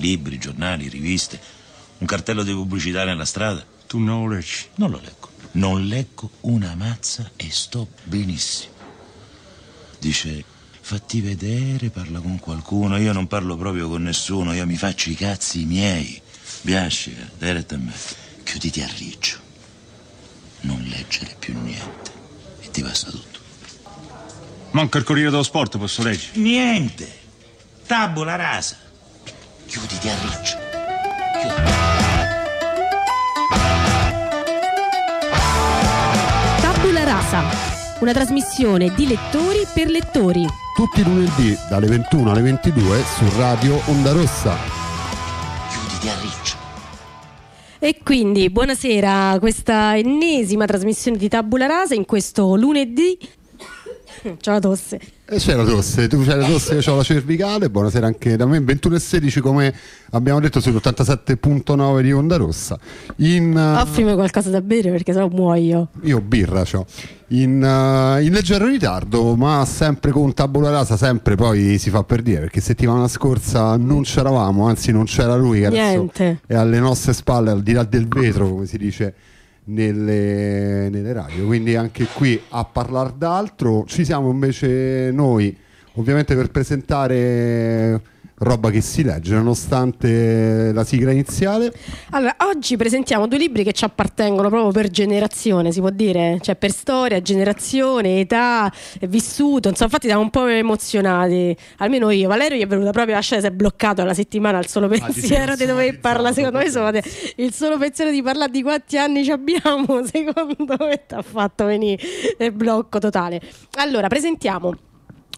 libri, giornali, riviste, un cartello di pubblicità nella strada. Tu non lo leggi? Non lo leggo. Non leggo una mazza e sto benissimo. Dice, fatti vedere, parla con qualcuno. Io non parlo proprio con nessuno, io mi faccio i cazzi miei. Biascica, diretta a me. Chiuditi a riccio. Non leggere più niente. E ti basta tutto. Manca il Corriere dello Sport, posso leggere? Niente. Tabula rasa. Chiuditi a riccio. Tabula Rasa, una trasmissione di lettori per lettori. Tutti i lunedì dalle 21 alle 22 su Radio Onda Rossa. Chiuditi a riccio. E quindi buonasera, questa ennesima trasmissione di Tabula Rasa in questo lunedì. La tosse. E c'è la tosse, tu c'hai la tosse, io ho la cervicale, buonasera anche da me, 21 e 16 come abbiamo detto sull'87.9 di Onda Rossa. In, uh, Offrimi qualcosa da bere perché sennò muoio. io birra c'ho. In, uh, in leggero ritardo, ma sempre con tabula rasa, sempre poi si fa per dire, perché settimana scorsa non c'eravamo, anzi non c'era lui, adesso Niente. è alle nostre spalle, al di là del vetro, come si dice nelle, nelle radio. Quindi anche qui a parlare d'altro. Ci siamo invece noi, ovviamente per presentare roba che si legge, nonostante la sigla iniziale. Allora, oggi presentiamo due libri che ci appartengono proprio per generazione, si può dire, cioè per storia, generazione, età, vissuto, insomma, infatti siamo un po' emozionati, almeno io, Valerio gli è venuta proprio a scena, si è bloccato alla settimana al solo pensiero di dover parlare, secondo me insomma, il solo pensiero di parlare di quanti anni ci abbiamo, secondo me ti ha fatto venire il blocco totale. Allora, presentiamo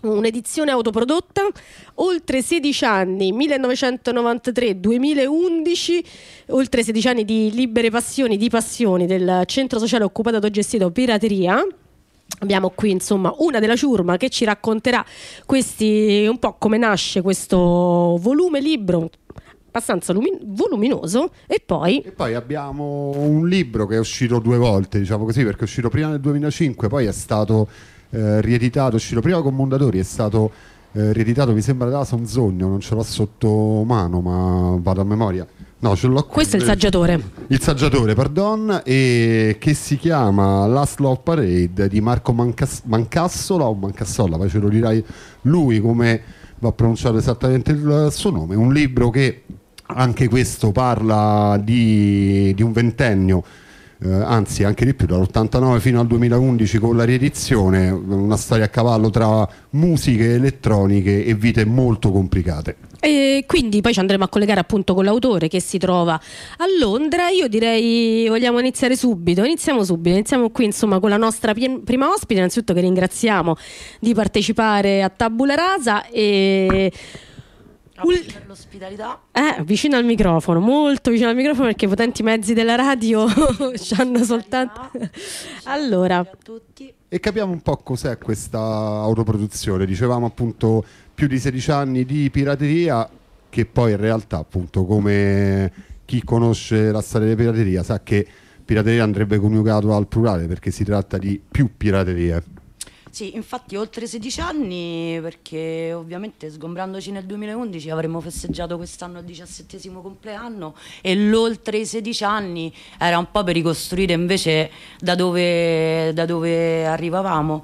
un'edizione autoprodotta, oltre 16 anni, 1993-2011, oltre 16 anni di libere passioni, di passioni del centro sociale occupato e gestito Pirateria. Abbiamo qui insomma una della ciurma che ci racconterà questi, un po' come nasce questo volume libro abbastanza lumi- voluminoso e poi E poi abbiamo un libro che è uscito due volte, diciamo così, perché è uscito prima nel 2005, poi è stato eh, rieditato, uscito prima con Mondadori, è stato eh, rieditato, mi sembra da Sonzogno, non ce l'ho sotto mano, ma vado a memoria. No, ce l'ho qui. questo è il saggiatore. Il saggiatore, pardon, e che si chiama Last Love Parade di Marco Mancas- Mancassola o Mancassola, poi ce lo dirai lui come va pronunciato esattamente il suo nome. Un libro che anche questo parla di, di un ventennio, eh, anzi anche di più, dall'89 fino al 2011 con la riedizione, una storia a cavallo tra musiche elettroniche e vite molto complicate. E quindi poi ci andremo a collegare appunto con l'autore che si trova a Londra. Io direi vogliamo iniziare subito. Iniziamo subito, iniziamo qui insomma con la nostra prima ospite, innanzitutto che ringraziamo di partecipare a Tabula Rasa e Grazie per l'ospitalità. eh, vicino al microfono, molto vicino al microfono perché i potenti mezzi della radio ci hanno soltanto Allora, a tutti. E capiamo un po' cos'è questa autoproduzione. Dicevamo appunto più di 16 anni di pirateria, che poi in realtà, appunto, come chi conosce la storia della pirateria, sa che pirateria andrebbe coniugato al plurale perché si tratta di più piraterie. Sì, infatti oltre 16 anni perché ovviamente sgombrandoci nel 2011 avremmo festeggiato quest'anno il diciassettesimo compleanno e l'oltre i 16 anni era un po' per ricostruire invece da dove, da dove arrivavamo.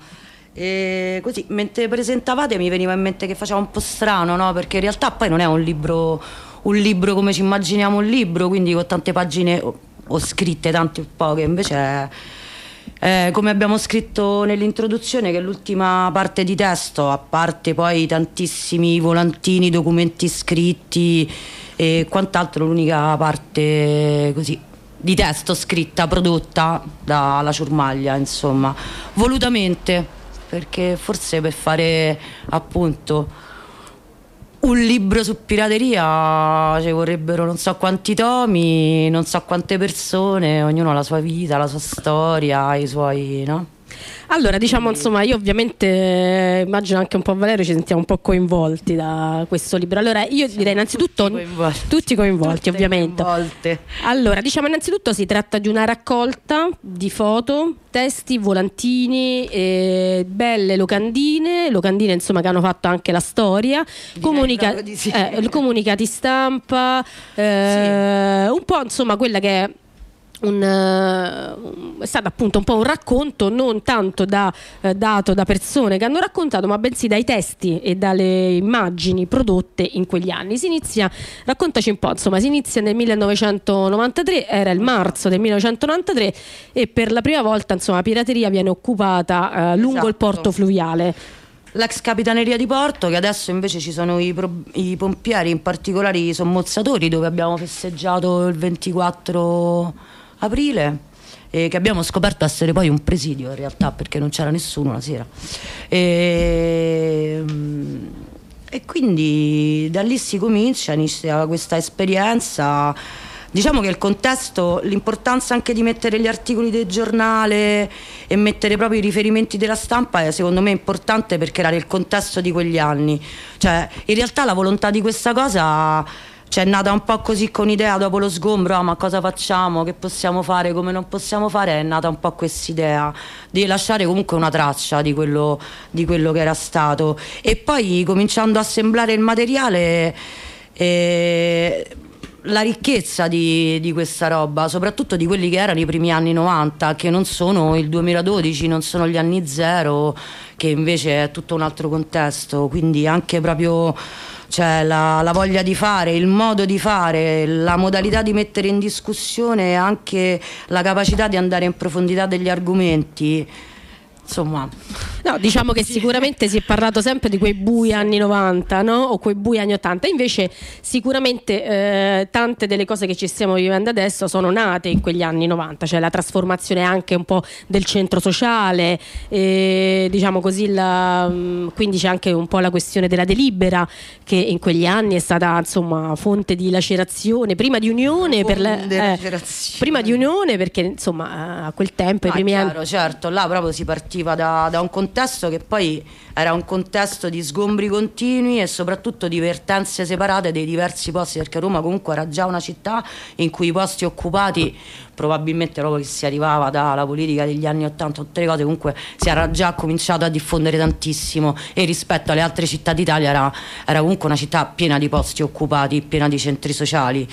E così, mentre presentavate mi veniva in mente che faceva un po' strano, no? Perché in realtà poi non è un libro, un libro come ci immaginiamo un libro, quindi con tante pagine o, o scritte, tante o poche, invece è, eh, come abbiamo scritto nell'introduzione, che l'ultima parte di testo, a parte poi tantissimi volantini, documenti scritti e quant'altro, l'unica parte così di testo scritta, prodotta dalla ciurmaglia, insomma, volutamente, perché forse per fare appunto un libro su pirateria ci vorrebbero non so quanti tomi, non so quante persone, ognuno ha la sua vita, la sua storia, i suoi, no? Allora, diciamo, insomma, io ovviamente eh, immagino anche un po' Valerio ci sentiamo un po' coinvolti da questo libro. Allora, io direi innanzitutto tutti coinvolti. tutti coinvolti, ovviamente. coinvolte. Allora, diciamo innanzitutto si tratta di una raccolta di foto, testi, volantini, eh, belle locandine, locandine insomma che hanno fatto anche la storia, comunica- sì. eh, comunicati stampa, eh, un po' insomma quella che è un, eh, è stato appunto un po' un racconto non tanto da, eh, dato da persone che hanno raccontato ma bensì dai testi e dalle immagini prodotte in quegli anni si inizia, raccontaci un po' insomma si inizia nel 1993 era il marzo del 1993 e per la prima volta insomma la pirateria viene occupata eh, lungo il Esatto. porto fluviale L'ex capitaneria di Porto, che adesso invece ci sono i, pro- i pompieri, in particolare i sommozzatori, dove abbiamo festeggiato il 24 aprile. E che abbiamo scoperto essere poi un presidio in realtà perché non c'era nessuno la sera e, e quindi da lì si comincia inizia questa esperienza Diciamo che il contesto, l'importanza anche di mettere gli articoli del giornale e mettere proprio i riferimenti della stampa è secondo me importante perché era nel contesto di quegli anni. Cioè, in realtà la volontà di questa cosa cioè, è nata un po' così con idea dopo lo sgombro, ah, ma cosa facciamo, che possiamo fare, come non possiamo fare, è nata un po' quest'idea di lasciare comunque una traccia di quello, di quello che era stato. E poi cominciando a assemblare il materiale... eh, la ricchezza di, di questa roba, soprattutto di quelli che erano i primi anni 90, che non sono il 2012, non sono gli anni zero, che invece è tutto un altro contesto, quindi anche proprio cioè, la, la voglia di fare, il modo di fare, la modalità di mettere in discussione e anche la capacità di andare in profondità degli argomenti. Insomma, No, diciamo che sicuramente si è parlato sempre di quei bui anni 90, no? O quei bui anni 80. Invece, sicuramente eh, tante delle cose che ci stiamo vivendo adesso sono nate in quegli anni 90, cioè la trasformazione anche un po' del centro sociale, e, diciamo così, la- quindi c'è anche un po' la questione della delibera che in quegli anni è stata insomma fonte di lacerazione, prima di unione per la- eh, prima di unione perché insomma a quel tempo i Ah, primi anni chiaro, certo, là proprio si partiva da, da un contesto che poi era un contesto di sgombri continui e soprattutto di vertenze separate dei diversi posti, perché Roma comunque era già una città in cui i posti occupati, probabilmente proprio che si arrivava dalla politica degli anni 80, tutte le cose comunque si era già cominciato a diffondere tantissimo e rispetto alle altre città d'Italia era, era comunque una città piena di posti occupati, piena di centri sociali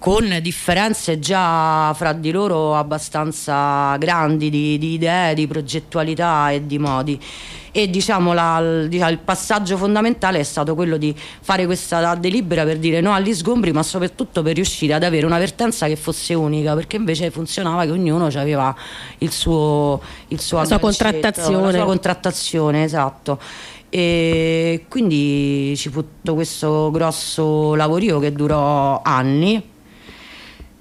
con differenze già fra di loro abbastanza grandi di, di idee, di progettualità e di modi. E diciamo, la- il, diciamo, il passaggio fondamentale è stato quello di fare questa delibera per dire no agli sgombri, ma soprattutto per riuscire ad avere una vertenza che fosse unica, perché invece funzionava che ognuno aveva il suo, il suo La sua contrattazione. La sua contrattazione, esatto. E quindi ci fu tutto questo grosso lavorio che durò anni.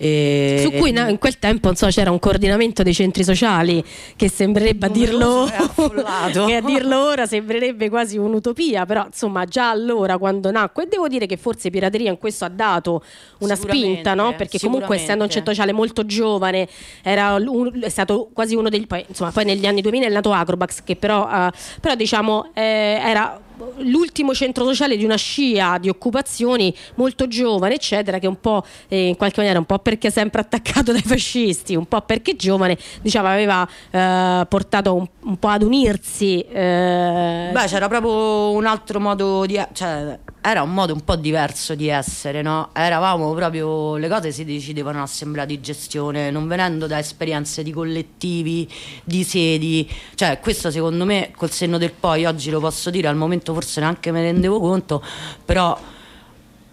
E- Su cui in quel tempo non so, c'era un coordinamento dei centri sociali che sembrerebbe a dirlo, e che a dirlo ora sembrerebbe quasi un'utopia, però insomma già allora quando nacque, e devo dire che forse Pirateria in questo ha dato una spinta, no? perché comunque essendo un centro sociale molto giovane, era un- è stato quasi uno degli... Poi, insomma, poi negli anni 2000 è nato Acrobax, che però, eh, però diciamo eh, era l'ultimo centro sociale di una scia di occupazioni molto giovane, eccetera, che un po' eh, in qualche maniera, un po' perché sempre attaccato dai fascisti, un po' perché giovane, diciamo, aveva eh, portato un, un po' ad unirsi. eh, Beh, c'era proprio un altro modo di... cioè, era un modo un po' diverso di essere, no? Eravamo proprio... le cose si decidevano assemblea di gestione, non venendo da esperienze di collettivi, di sedi. Cioè, questo secondo me, col senno del poi, oggi lo posso dire, al momento forse neanche me ne rendevo conto, però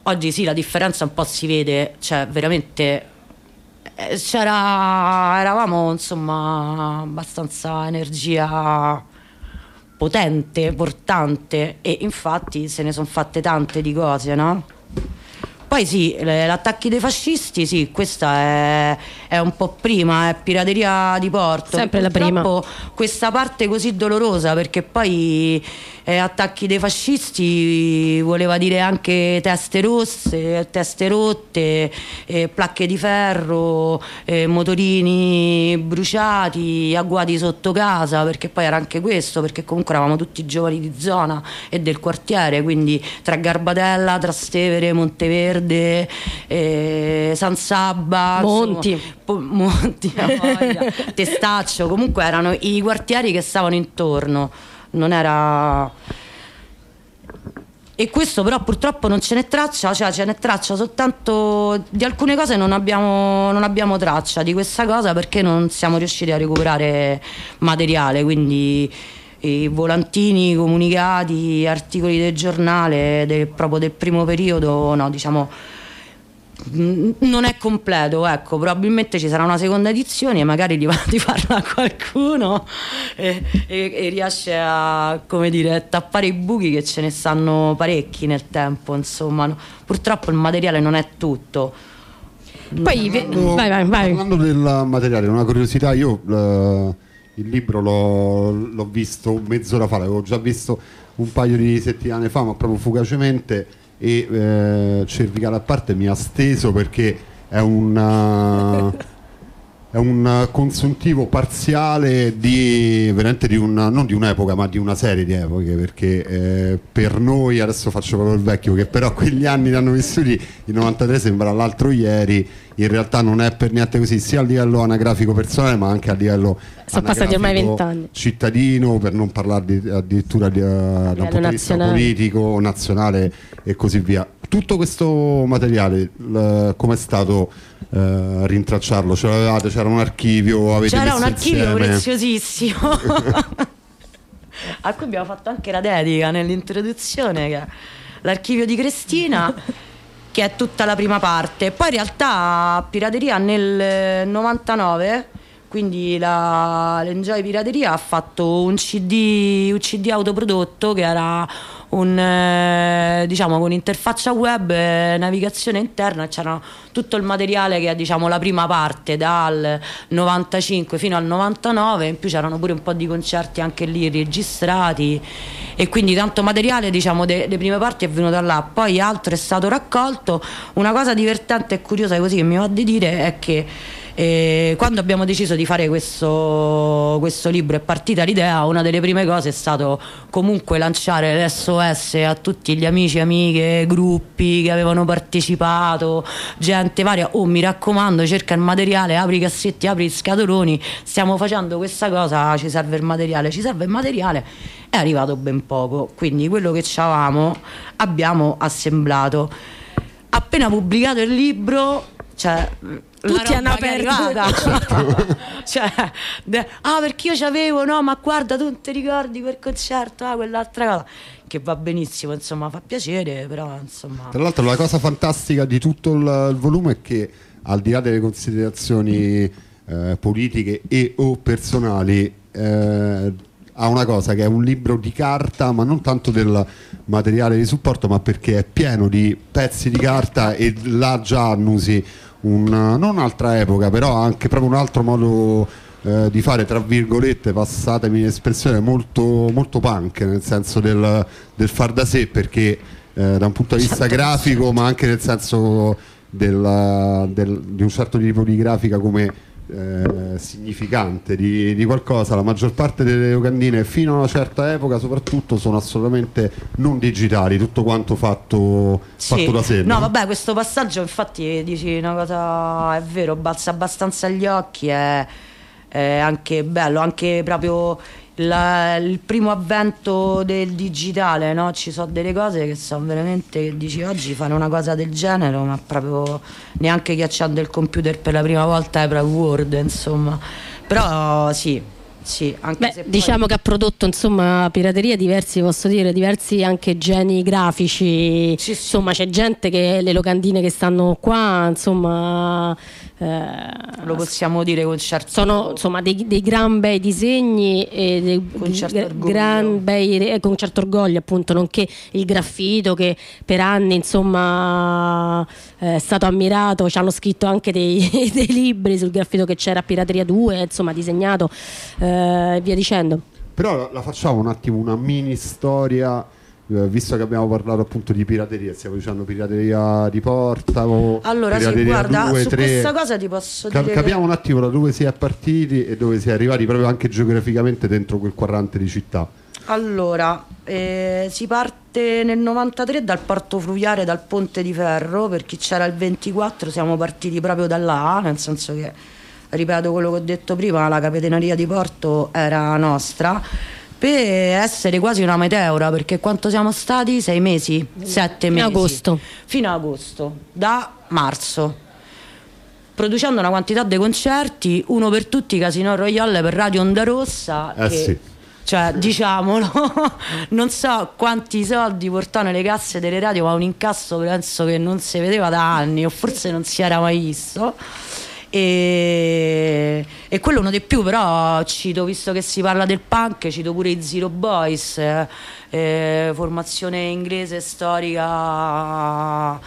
oggi sì, la differenza un po' si vede, cioè veramente... eh, C'era, eravamo insomma abbastanza energia potente, portante e infatti se ne sono fatte tante di cose, no? Poi sì, l'attacchi dei fascisti, sì, questa è, è un po' prima, è pirateria di porto. Sempre la Purtroppo Questa parte così dolorosa, perché poi eh, attacchi dei fascisti voleva dire anche teste rosse, teste rotte, eh, placche di ferro, eh, motorini bruciati, agguati sotto casa, perché poi era anche questo, perché comunque eravamo tutti giovani di zona e del quartiere, quindi tra Garbatella, Trastevere, Monteverde, eh, San Sabba, Monti. insomma, po- Monti, voglia, Testaccio, comunque erano i quartieri che stavano intorno, non era... E questo però purtroppo non ce n'è traccia, cioè ce n'è traccia soltanto di alcune cose non abbiamo, non abbiamo traccia di questa cosa perché non siamo riusciti a recuperare materiale, quindi volantini, comunicati, articoli del giornale del- proprio del primo periodo, no, diciamo non è completo, ecco, probabilmente ci sarà una seconda edizione e magari gli va di farla a qualcuno e, e- e riesce a, come dire, tappare i buchi che ce ne stanno parecchi nel tempo, insomma. Purtroppo il materiale non è tutto. Poi, Parlando- vai, vai, vai. Parlando del materiale, una curiosità, io eh, il libro l'ho, l'ho visto mezz'ora fa, l'avevo già visto un paio di settimane fa, ma proprio fugacemente e eh, cervicale a parte mi ha steso perché è un è un consuntivo parziale di veramente di un, non di un'epoca ma di una serie di epoche perché eh, per noi adesso faccio proprio il vecchio che però quegli anni li hanno vissuti il 93 sembra l'altro ieri in realtà non è per niente così sia a livello anagrafico personale ma anche a livello Sono passati ormai vent'anni. cittadino per non parlare di- addirittura di, eh, da un punto di vista nazionale. politico nazionale e così via tutto questo materiale come è stato eh, rintracciarlo? Ce l'avevate? C'era un archivio? C'era un archivio insieme? preziosissimo a cui abbiamo fatto anche la dedica nell'introduzione, l'archivio di Cristina, che è tutta la prima parte. Poi in realtà Pirateria nel 99, quindi la, l'Enjoy Pirateria ha fatto un CD, un CD autoprodotto che era un eh, diciamo con interfaccia web e navigazione interna c'era tutto il materiale che è diciamo la prima parte dal 95 fino al 99 in più c'erano pure un po' di concerti anche lì registrati. E quindi tanto materiale diciamo delle prime parti è venuto da là. Poi altro è stato raccolto. Una cosa divertente e curiosa così che mi va di dire è che e quando abbiamo deciso di fare questo, questo libro è partita l'idea, una delle prime cose è stato comunque lanciare l'SOS a tutti gli amici, amiche, gruppi che avevano partecipato, gente varia, oh mi raccomando cerca il materiale, apri i cassetti, apri gli scatoloni, stiamo facendo questa cosa, ci serve il materiale, ci serve il materiale, è arrivato ben poco, quindi quello che avevamo abbiamo assemblato. Appena pubblicato il libro, cioè Tutti hanno aperto. arrivata. cioè, de- ah, perché io c'avevo, no, ma guarda, tu non ti ricordi quel concerto, ah, quell'altra cosa. Che va benissimo, insomma, fa piacere, però insomma. Tra l'altro la cosa fantastica di tutto il, il volume è che al di là delle considerazioni eh, politiche e o personali eh, ha una cosa che è un libro di carta ma non tanto del materiale di supporto ma perché è pieno di pezzi di carta e là già annusi un, non un'altra epoca però anche proprio un altro modo eh, di fare tra virgolette passatemi l'espressione molto, molto punk nel senso del, del far da sé perché eh, da un punto di vista grafico ma anche nel senso del- del- di un certo tipo di grafica come eh, significante di, di qualcosa la maggior parte delle locandine fino a una certa epoca soprattutto sono assolutamente non digitali tutto quanto fatto, Sì. fatto da sé No, vabbè, questo passaggio, infatti, dici una cosa, è vero, balza abbastanza agli occhi, è, è anche bello, anche proprio la- il primo avvento del digitale, no? Ci sono delle cose che sono veramente, che dici oggi fare una cosa del genere, ma proprio neanche chi accende il computer per la prima volta è proprio Word, insomma. Però sì, Sì, anche Beh, se poi- diciamo che ha prodotto insomma pirateria diversi, posso dire, diversi anche geni grafici. Sì, sì. Insomma, c'è gente che le locandine che stanno qua, insomma, eh, lo possiamo dire con certo sono insomma dei, dei gran bei disegni e dei Con certo gra- orgoglio. gran bei eh, con certo orgoglio appunto nonché il graffito che per anni insomma eh, è stato ammirato ci hanno scritto anche dei, dei libri sul graffito che c'era a Pirateria 2 insomma disegnato eh, e via dicendo Però la, facciamo un attimo una mini storia, eh, visto che abbiamo parlato appunto di pirateria, stiamo dicendo pirateria di porta o Allora, sì, guarda, 2, su 3. questa cosa ti posso Ca- dire. capiamo un attimo da dove si è partiti e dove si è arrivati proprio anche geograficamente dentro quel quadrante di città. Allora, eh, si parte nel 93 dal porto fluviale, dal ponte di ferro, per chi c'era il 24 siamo partiti proprio da là, nel senso che, ripeto quello che ho detto prima, la capitaneria di porto era nostra, per essere quasi una meteora, perché quanto siamo stati? Sei mesi? Sette Fino mesi. a agosto. Fino a agosto, da marzo producendo una quantità di concerti, uno per tutti, Casino Royale per Radio Onda Rossa. Eh che- sì. Cioè, diciamolo, non so quanti soldi portò nelle casse delle radio, ma un incasso penso che non si vedeva da anni, o forse non si era mai visto. E, e quello uno di più, però cito, visto che si parla del punk, cito pure i Zero Boys, eh, formazione inglese storica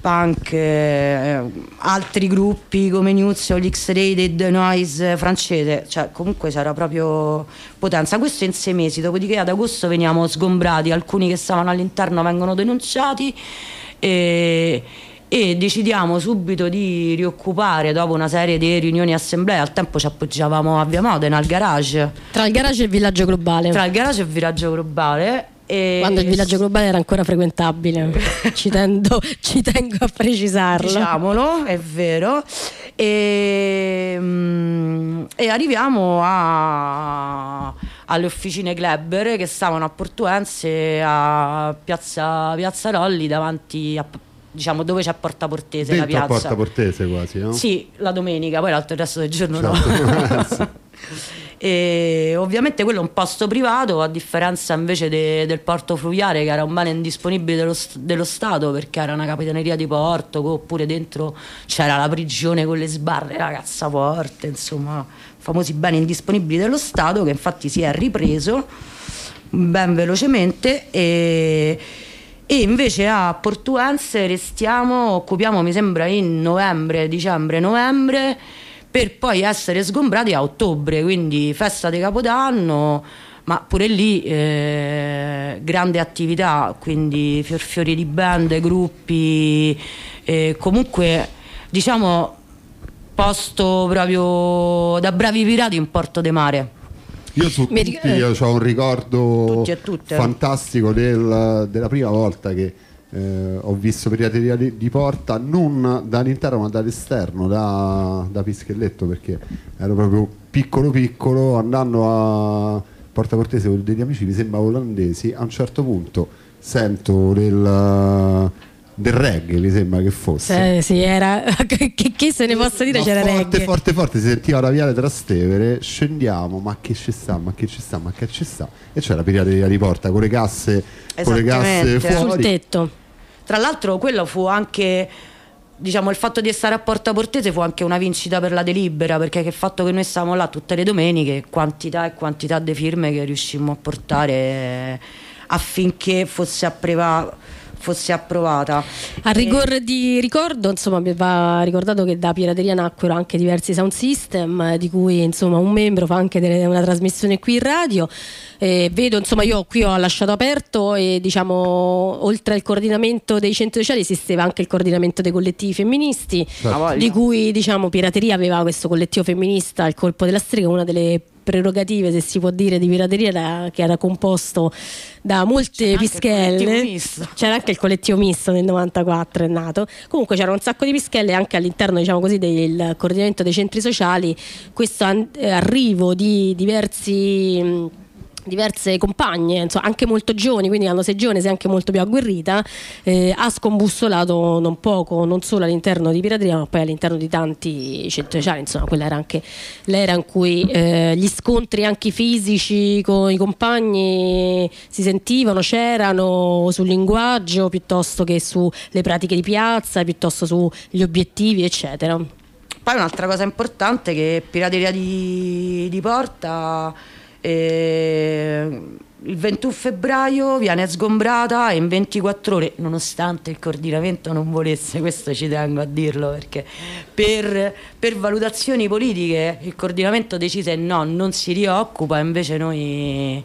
punk, eh, altri gruppi come Nuzio, gli X-Rated, Noise francese, cioè comunque c'era proprio potenza. Questo in sei mesi, dopodiché ad agosto veniamo sgombrati, alcuni che stavano all'interno vengono denunciati e, e decidiamo subito di rioccupare dopo una serie di riunioni e assemblee. Al tempo ci appoggiavamo a Via Modena, al garage, tra il garage e il villaggio globale tra il garage e il villaggio globale. E quando il villaggio globale era ancora frequentabile ci, tendo- ci tengo a precisarlo diciamolo, è vero. E, mm, e arriviamo a- alle officine Kleber che stavano a Portuense a piazza, piazza Rolli davanti a diciamo dove c'è Porta Portese la Dentro a piazza Porta Portese quasi, no? sì, la domenica, poi l'altro il resto del giorno Certo. no. e ovviamente quello è un posto privato, a differenza invece de- del porto fluviale, che era un bene indisponibile dello, dello Stato perché era una capitaneria di porto, oppure dentro c'era la prigione con le sbarre, la cazzaporte, insomma, famosi beni indisponibili dello Stato che infatti si è ripreso ben velocemente e, e invece a Portuense restiamo, occupiamo mi sembra in novembre, dicembre, novembre per poi essere sgombrati a ottobre, quindi festa di Capodanno, ma pure lì eh, grande attività, quindi fior fiori di band, gruppi, eh, comunque diciamo posto proprio da bravi pirati in porto de mare. Io su Mi tutti io ho un ricordo fantastico del- della prima volta che eh, ho visto pirateria di, di porta non dall'interno ma dall'esterno da, da Pischelletto perché ero proprio piccolo piccolo andando a Porta Cortese con degli amici mi sembra olandesi a un certo punto sento del, del reggae mi sembra che fosse Eh, sì, era che, che se ne possa dire ma c'era forte, reggae forte, forte, si sentiva la viale Trastevere, scendiamo, ma che ci sta, ma che ci sta, ma che ci sta. E c'è la pirateria di porta con le casse, con le casse Esattamente. sul fuori. tetto Tra l'altro quello fu anche diciamo il fatto di stare a Porta Portese fu anche una vincita per la delibera perché il fatto che noi stavamo là tutte le domeniche quantità e quantità di firme che riuscimmo a portare affinché fosse, approva- fosse approvata A rigor di ricordo, insomma, mi va ricordato che da pirateria nacquero anche diversi sound system, eh, di cui insomma un membro fa anche delle- una trasmissione qui in radio. Eh, vedo, insomma, io qui ho lasciato aperto e diciamo, oltre al coordinamento dei centri sociali esisteva anche il coordinamento dei collettivi femministi, voglia. di cui diciamo Pirateria aveva questo collettivo femminista, il colpo della strega, una delle prerogative, se si può dire, di pirateria era- che era composto da molte il pischelle. C'era anche il collettivo misto nel 94 è nato. Comunque c'era un sacco di pischelle anche all'interno, diciamo così, del coordinamento dei centri sociali. Questo eh, arrivo di diversi diverse compagne, insomma, anche molto giovani, quindi hanno sei giovani, sei anche molto più agguerrita, eh, ha scombussolato non poco, non solo all'interno di Pirateria, ma poi all'interno di tanti centri sociali, insomma, quella era anche l'era in cui eh, gli scontri anche fisici con i compagni si sentivano, c'erano sul linguaggio piuttosto che sulle pratiche di piazza, piuttosto sugli obiettivi, eccetera. Poi un'altra cosa importante è che Pirateria di, di Porta eh, il 21 febbraio viene sgombrata e in 24 ore, nonostante il coordinamento non volesse, questo ci tengo a dirlo perché per, per valutazioni politiche il coordinamento decise no, non si rioccupa, invece noi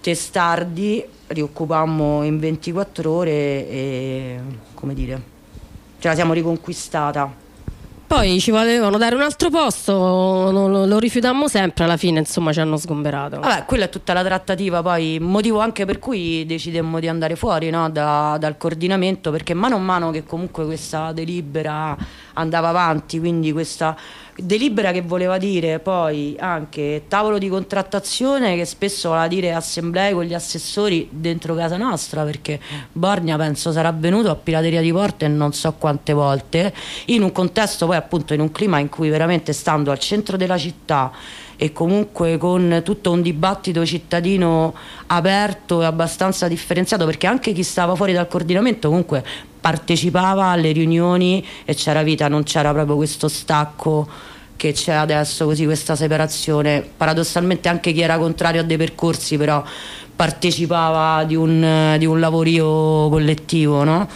testardi rioccupammo in 24 ore e come dire, ce la siamo riconquistata. Poi ci volevano dare un altro posto, lo, lo rifiutammo sempre, alla fine insomma ci hanno sgomberato. Vabbè, quella è tutta la trattativa, poi motivo anche per cui decidemmo di andare fuori no, da, dal coordinamento, perché mano a mano che comunque questa delibera andava avanti, quindi questa delibera che voleva dire poi anche tavolo di contrattazione che spesso voleva dire assemblee con gli assessori dentro casa nostra perché Borgna penso sarà venuto a Pirateria di Porte non so quante volte in un contesto poi appunto in un clima in cui veramente stando al centro della città e comunque con tutto un dibattito cittadino aperto e abbastanza differenziato perché anche chi stava fuori dal coordinamento comunque partecipava alle riunioni e c'era vita, non c'era proprio questo stacco che c'è adesso, così questa separazione. Paradossalmente anche chi era contrario a dei percorsi però partecipava di un, di un lavorio collettivo, no?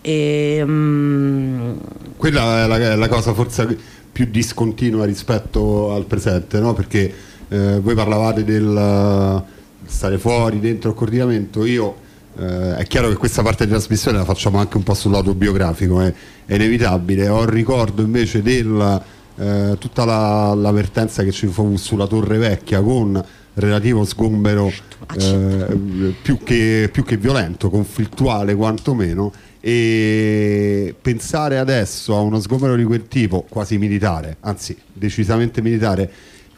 E, um... Quella è la, è la, cosa forse più discontinua rispetto al presente, no? Perché eh, voi parlavate del stare fuori, dentro il coordinamento, io eh, è chiaro che questa parte di trasmissione la facciamo anche un po' sul lato biografico, è, è inevitabile. Ho il ricordo invece di eh, tutta la, l'avvertenza che ci fu sulla Torre Vecchia con relativo sgombero eh, più, che, più che violento, conflittuale quantomeno e pensare adesso a uno sgombero di quel tipo quasi militare, anzi decisamente militare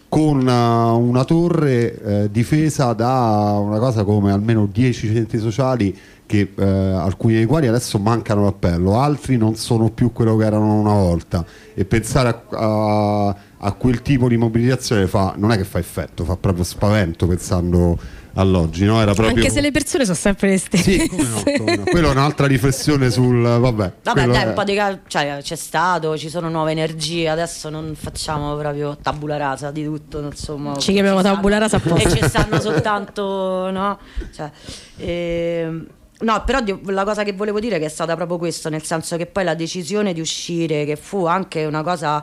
con uh, una torre eh, difesa da una cosa come almeno 10 centri sociali che, eh, alcuni dei quali adesso mancano l'appello, altri non sono più quello che erano una volta. E pensare a, a, a quel tipo di mobilitazione fa, non è che fa effetto, fa proprio spavento pensando all'oggi, no? Era proprio... Anche se le persone sono sempre le stesse. Sì, come no, come no. Quella è un'altra riflessione sul... Vabbè, vabbè dai, è... un po' di... Cioè, c'è stato, ci sono nuove energie, adesso non facciamo proprio tabula rasa di tutto, insomma. Ci chiamiamo tabula rasa apposta. E ci stanno soltanto, no? Cioè, ehm... No, però la cosa che volevo dire è che è stata proprio questo, nel senso che poi la decisione di uscire, che fu anche una cosa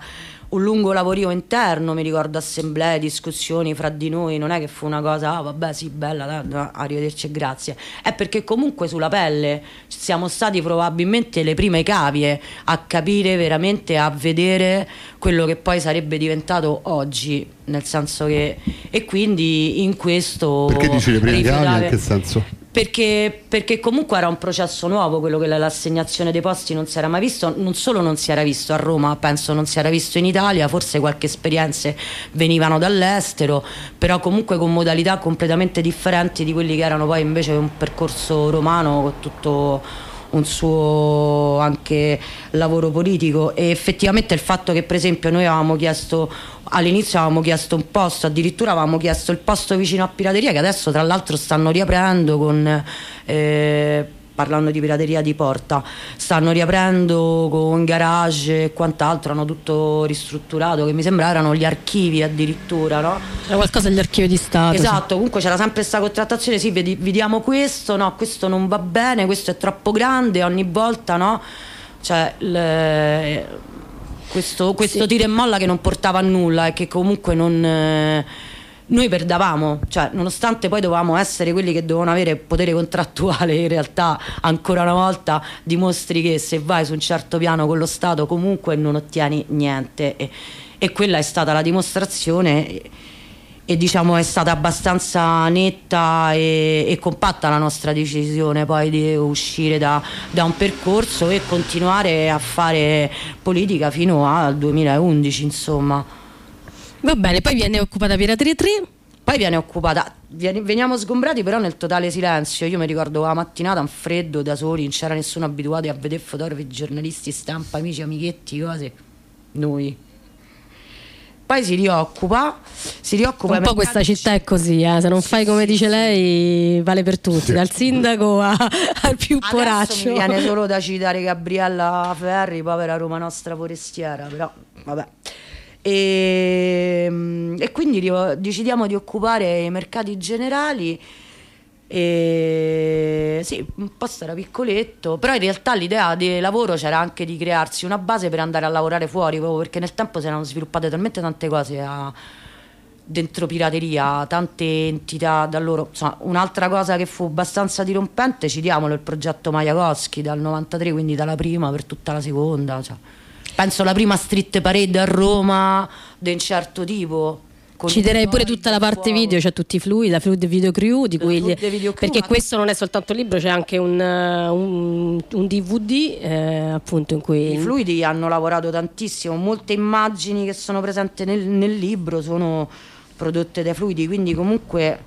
un lungo lavorio interno, mi ricordo assemblee, discussioni fra di noi, non è che fu una cosa, ah, vabbè sì, bella, no, arrivederci e grazie, è perché comunque sulla pelle siamo stati probabilmente le prime cavie a capire veramente, a vedere quello che poi sarebbe diventato oggi, nel senso che, e quindi in questo... Perché dici le prime cavie, in che senso? Perché, perché, comunque era un processo nuovo quello che l'assegnazione dei posti non si era mai visto, non solo non si era visto a Roma, penso non si era visto in Italia, forse qualche esperienze venivano dall'estero, però comunque con modalità completamente differenti di quelli che erano poi invece un percorso romano con tutto un suo anche lavoro politico. E effettivamente il fatto che per esempio noi avevamo chiesto all'inizio avevamo chiesto un posto addirittura avevamo chiesto il posto vicino a Pirateria che adesso tra l'altro stanno riaprendo con eh, parlando di pirateria di porta, stanno riaprendo con garage e quant'altro, hanno tutto ristrutturato, che mi sembra erano gli archivi addirittura, no? C'era qualcosa agli archivi di Stato. Esatto, sì. comunque c'era sempre questa contrattazione, sì, vediamo questo, no, questo non va bene, questo è troppo grande, ogni volta, no? Cioè, le, questo, questo sì. tira e molla che non portava a nulla e che comunque non... Eh, noi perdavamo, cioè nonostante poi dovevamo essere quelli che dovevano avere potere contrattuale, in realtà ancora una volta dimostri che se vai su un certo piano con lo Stato comunque non ottieni niente. E, e quella è stata la dimostrazione e, diciamo è stata abbastanza netta e, e, compatta la nostra decisione poi di uscire da, da un percorso e continuare a fare politica fino al 2011 insomma. Va bene, poi viene occupata Pirateria 3. Poi viene occupata Veniamo sgombrati però nel totale silenzio. Io mi ricordo la mattinata, un freddo da soli, non c'era nessuno abituato a vedere fotografi, giornalisti, stampa, amici, amichetti, cose. Noi. Poi si rioccupa, si rioccupa Un po' questa città è così, eh. se non fai come dice lei vale per tutti, dal sindaco a- al più Adesso poraccio. mi viene solo da citare Gabriella Ferri, povera Roma nostra forestiera, però vabbè. E, e quindi decidiamo di occupare i mercati generali. E sì, un posto era piccoletto, però in realtà l'idea di lavoro c'era anche di crearsi una base per andare a lavorare fuori, proprio perché nel tempo si erano sviluppate talmente tante cose a- dentro pirateria, tante entità da loro. Insomma, un'altra cosa che fu abbastanza dirompente, citiamolo, il progetto Majakowski dal 93, quindi dalla prima per tutta la seconda. cioè. penso la prima street parade a Roma di un certo tipo. Con Citerei i pure tutta la parte video, cioè tutti i fluidi, la fluid video crew, di cui gli- Video Crew, perché questo non è soltanto un libro, c'è anche un, eh, un- un DVD eh, appunto in cui I fluidi hanno lavorato tantissimo, molte immagini che sono presenti nel, nel libro sono prodotte dai fluidi, quindi comunque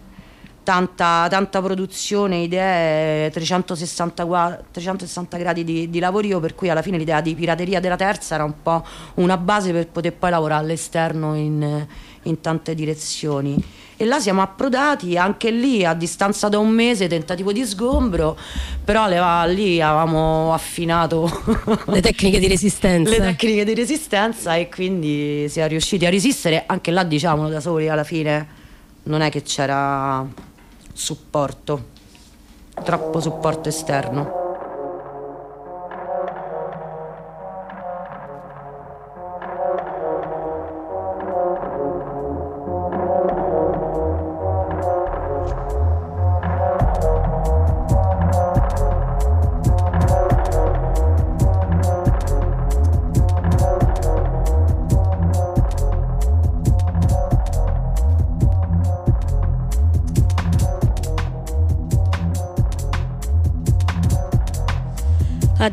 tanta, tanta produzione, idee, 360, gua- 360 gradi di, di lavorio, per cui alla fine l'idea di pirateria della terza era un po' una base per poter poi lavorare all'esterno in, in tante direzioni. E là siamo approdati, anche lì a distanza da un mese, tentativo di sgombro, però va- lì avevamo affinato le tecniche di resistenza. le tecniche di resistenza e quindi si è riusciti a resistere anche là diciamolo da soli alla fine non è che c'era supporto troppo supporto esterno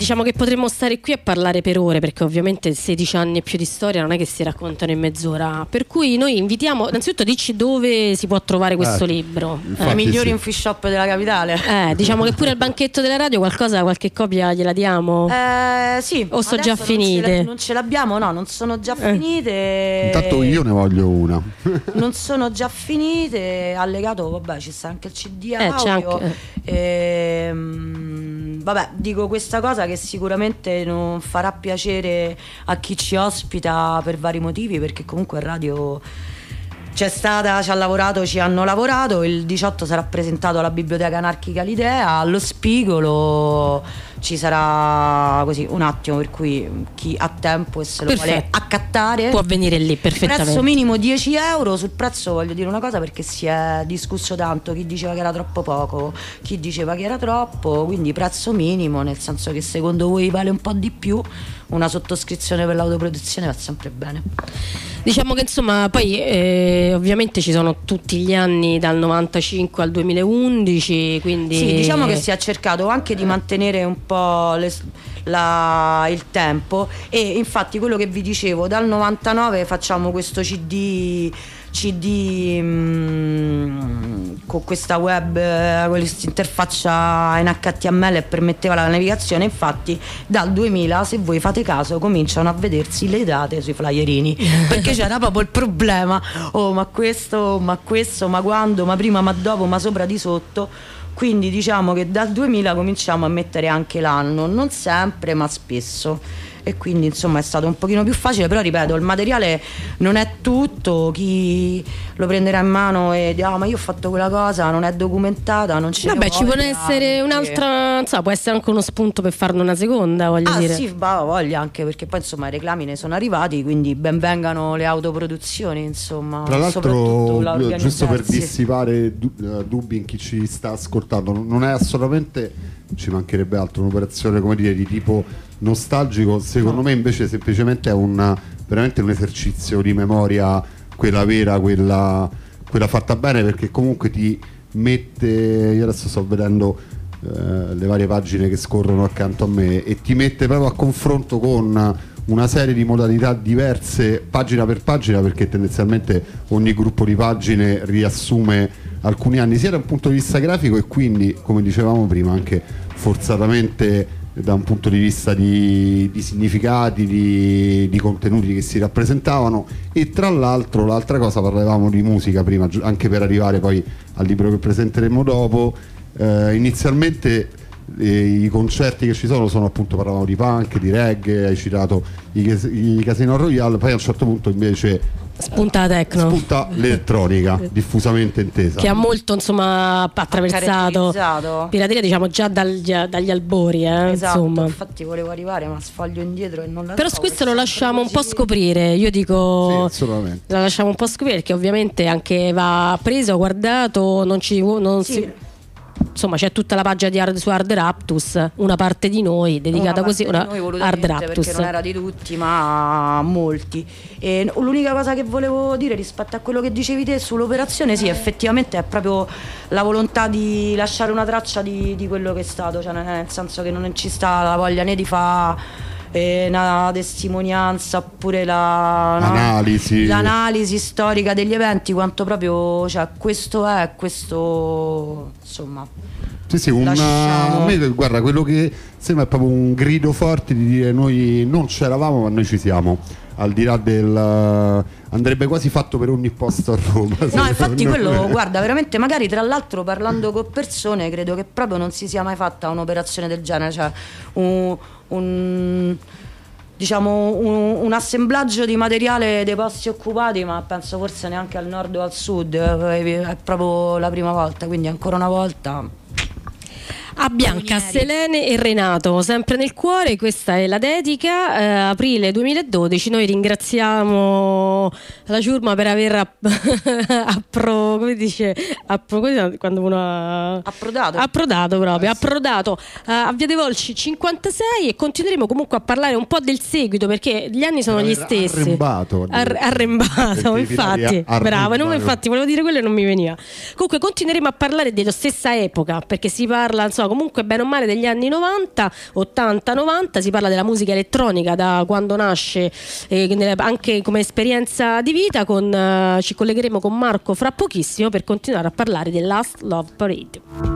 diciamo che potremmo stare qui a parlare per ore perché ovviamente 16 anni e più di storia non è che si raccontano in mezz'ora. Per cui noi invitiamo, innanzitutto dici dove si può trovare questo Eh, libro. i migliori sì. info shop della capitale Eh, diciamo che pure al banchetto della radio qualcosa, qualche copia gliela diamo. Eh, sì, O so adesso già non ce finite? Non ce l'abbiamo, no, non sono già Eh. finite. Intanto io ne voglio una. non sono già finite. Allegato, vabbè, ci sta anche il CD Eh, c'è audio. anche- Ehm, vabbè, dico questa cosa che sicuramente non farà piacere a chi ci ospita per vari motivi, perché comunque in radio c'è stata, ci ha lavorato, ci hanno lavorato. Il 18 sarà presentato alla Biblioteca Anarchica l'idea, allo Spigolo ci sarà così un attimo per cui chi ha tempo e se lo vuole Perfetto. accattare Può venire lì perfettamente. Prezzo minimo 10 euro, sul prezzo voglio dire una cosa perché si è discusso tanto, chi diceva che era troppo poco, chi diceva che era troppo, quindi prezzo minimo, nel senso che secondo voi vale un po' di più, una sottoscrizione per l'autoproduzione va sempre bene. Diciamo che insomma poi eh, ovviamente ci sono tutti gli anni dal 95 al 2011, quindi... Sì, diciamo che si è cercato anche di mantenere un po' le- la- il tempo. E infatti quello che vi dicevo, dal 99 facciamo questo CD, CD mm, con questa web, eh, questa interfaccia in HTML che permetteva la navigazione, infatti dal 2000 se voi fate caso cominciano a vedersi le date sui flyerini perché c'era proprio il problema, oh ma questo, ma questo, ma quando, ma prima, ma dopo, ma sopra di sotto. Quindi diciamo che dal 2000 cominciamo a mettere anche l'anno, non sempre ma spesso. E quindi insomma è stato un pochino più facile, però ripeto, il materiale non è tutto, chi lo prenderà in mano e dirà "Ah, ma io ho fatto quella cosa, non è documentata, non c'è Vabbè, ci può essere un'altra, so, può essere anche uno spunto per farne una seconda, voglio Ah dire. sì, bah, voglia anche perché poi insomma i reclami ne sono arrivati, quindi ben vengano le autoproduzioni, insomma, Tra l'altro, la giusto per dissipare eh, dubbi in chi ci sta ascoltando, non è assolutamente, ci mancherebbe altro, un'operazione come dire di tipo nostalgico, secondo me invece semplicemente è un, veramente un esercizio di memoria, quella vera, quella, quella fatta bene, perché comunque ti mette, io adesso sto vedendo eh, le varie pagine che scorrono accanto a me e ti mette proprio a confronto con una serie di modalità diverse pagina per pagina perché tendenzialmente ogni gruppo di pagine riassume alcuni anni, sia da un punto di vista grafico e quindi, come dicevamo prima, anche forzatamente da un punto di vista di, di significati, di, di, contenuti che si rappresentavano. E tra l'altro l'altra cosa parlavamo di musica prima anche per arrivare poi al libro che presenteremo dopo. Eh, inizialmente i concerti che ci sono sono appunto parlavamo di punk, di reggae hai citato i, i Casino Royale poi a un certo punto invece spunta la tecno spunta l'elettronica diffusamente intesa. Che ha molto insomma attraversato pirateria diciamo già dagli, dagli albori eh, esatto insomma. infatti volevo arrivare ma sfoglio indietro e non la però trovo, questo lo lasciamo così... un po' scoprire io dico sì, lo lasciamo un po' scoprire perché ovviamente anche va preso guardato non ci non sì. si insomma c'è tutta la pagina di Hard, su Hard Raptus, una parte di noi dedicata una così, una noi, Hard Raptus. Perché non era di tutti, ma a molti. E l'unica cosa che volevo dire rispetto a quello che dicevi te sull'operazione, sì, effettivamente è proprio la volontà di lasciare una traccia di, di quello che è stato, cioè nel senso che non ci sta la voglia né di fare eh, una testimonianza oppure la, Analisi. l'analisi storica degli eventi, quanto proprio cioè, questo è, questo insomma. Sì, sì, una, a me, guarda, quello che sembra è proprio un grido forte di dire noi non c'eravamo ma noi ci siamo al di là del andrebbe quasi fatto per ogni posto a Roma no infatti quello guarda veramente magari tra l'altro parlando con persone credo che proprio non si sia mai fatta un'operazione del genere cioè un, un diciamo un, un, assemblaggio di materiale dei posti occupati ma penso forse neanche al nord o al sud è proprio la prima volta quindi ancora una volta a Bianca, Selene e Renato, sempre nel cuore, questa è la dedica, eh, aprile 2012, noi ringraziamo la ciurma per aver app- appro, come dice, appro, quando uno ha approdato, approdato proprio, eh, approdato uh, a Via dei Volci 56 e continueremo comunque a parlare un po' del seguito perché gli anni sono gli stessi. Arrembato. Ar- arrembato, infatti, bravo, non, infatti volevo dire quello e non mi veniva. Comunque continueremo a parlare della stessa epoca perché si parla, insomma, comunque bene o male degli anni 90, 80, 90, si parla della musica elettronica da quando nasce eh, anche come esperienza di vita, con, eh, ci collegheremo con Marco fra pochissimo per continuare a parlare del Last Love Parade.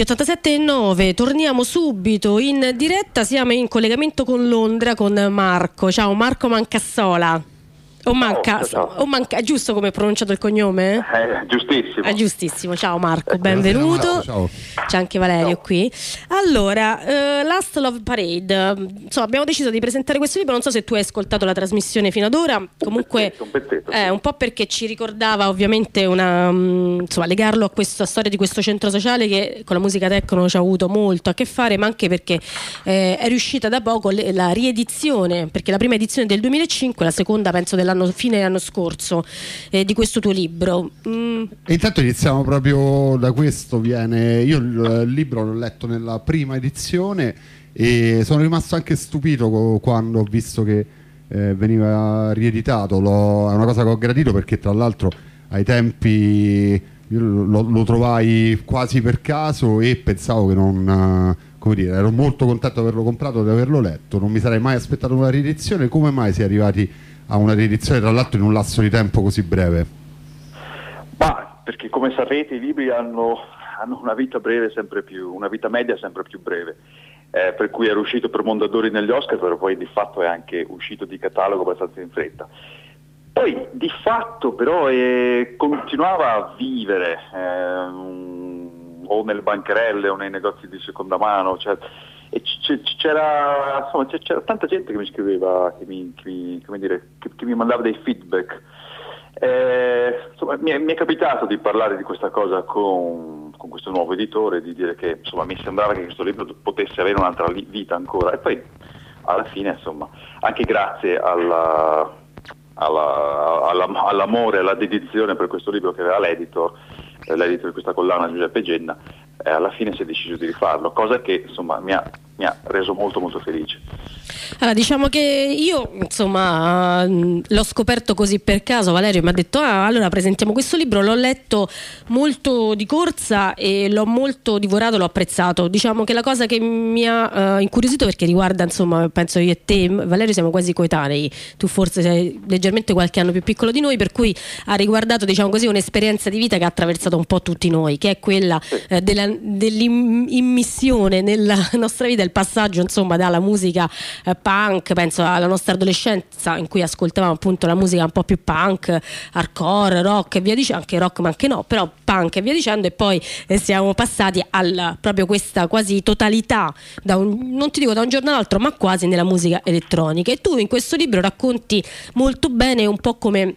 Quindi 87 e 9, torniamo subito in diretta, siamo in collegamento con Londra con Marco. Ciao Marco Mancassola. O manca, ciao. o manca, è giusto come hai pronunciato il cognome? Eh, giustissimo. È giustissimo, ciao Marco, benvenuto. Ciao. C'è anche Valerio qui. Allora, eh, Last Love Parade, insomma, abbiamo deciso di presentare questo libro. Non so se tu hai ascoltato la trasmissione fino ad ora. Comunque, pezzetto, un pezzetto, eh, sì. un po' perché ci ricordava ovviamente una, mm, insomma, legarlo a questa storia di questo centro sociale che con la musica techno ci ha avuto molto a che fare, ma anche perché eh, è riuscita da poco le- la riedizione, perché la prima edizione è del 2005, la seconda penso dell'anno fine dell'anno scorso eh, di questo tuo libro. Mm, E intanto iniziamo proprio da questo. Viene... Io il libro l'ho letto nella prima edizione e sono rimasto anche stupito quando ho visto che eh, veniva rieditato. È una cosa che ho gradito perché, tra l'altro, ai tempi lo, lo trovai quasi per caso e pensavo che non. Come dire, ero molto contento di averlo comprato, di averlo letto. Non mi sarei mai aspettato una riedizione. Come mai si è arrivati a una riedizione, tra l'altro, in un lasso di tempo così breve? Ma perché come sapete i libri hanno, hanno una vita breve sempre più, una vita media sempre più breve. eh, per cui era uscito per Mondadori negli Oscar, però poi di fatto è anche uscito di catalogo abbastanza in fretta. Poi di fatto però eh, continuava a vivere ehm, o nelle bancarelle o nei negozi di seconda mano, cioè, c- c- c'era, insomma, c- c'era tanta gente che mi scriveva, che mi, che mi- dire, che- che mi mandava dei feedback. Eh, insomma, mi, è, mi è capitato di parlare di questa cosa con, con questo nuovo editore, di dire che insomma, mi sembrava che questo libro potesse avere un'altra vita ancora. E poi alla fine insomma, anche grazie alla, alla- alla- all'amore, alla dedizione per questo libro che aveva l'editor, eh, l'editor di questa collana Giuseppe Genna, eh, alla fine si è deciso di rifarlo, cosa che insomma, mi, ha, mi ha reso molto molto felice. Allora, diciamo che io, insomma, l'ho scoperto così per caso. Valerio mi ha detto: Ah, allora presentiamo questo libro. L'ho letto molto di corsa e l'ho molto divorato, l'ho apprezzato. Diciamo che la cosa che mi ha eh, incuriosito, perché riguarda, insomma, penso io e te, Valerio, siamo quasi coetanei. Tu forse sei leggermente qualche anno più piccolo di noi, per cui ha riguardato, diciamo così, un'esperienza di vita che ha attraversato un po' tutti noi, che è quella eh, della- dell'immissione nella nostra vita, il passaggio, insomma, dalla musica eh, punk, penso alla nostra adolescenza in cui ascoltavamo appunto la musica un po' più punk, hardcore, rock e via dicendo, anche rock ma anche no, però punk e via dicendo e poi eh, siamo passati a proprio questa quasi totalità, un- non ti dico da un giorno all'altro, ma quasi nella musica elettronica. E tu in questo libro racconti molto bene un po' come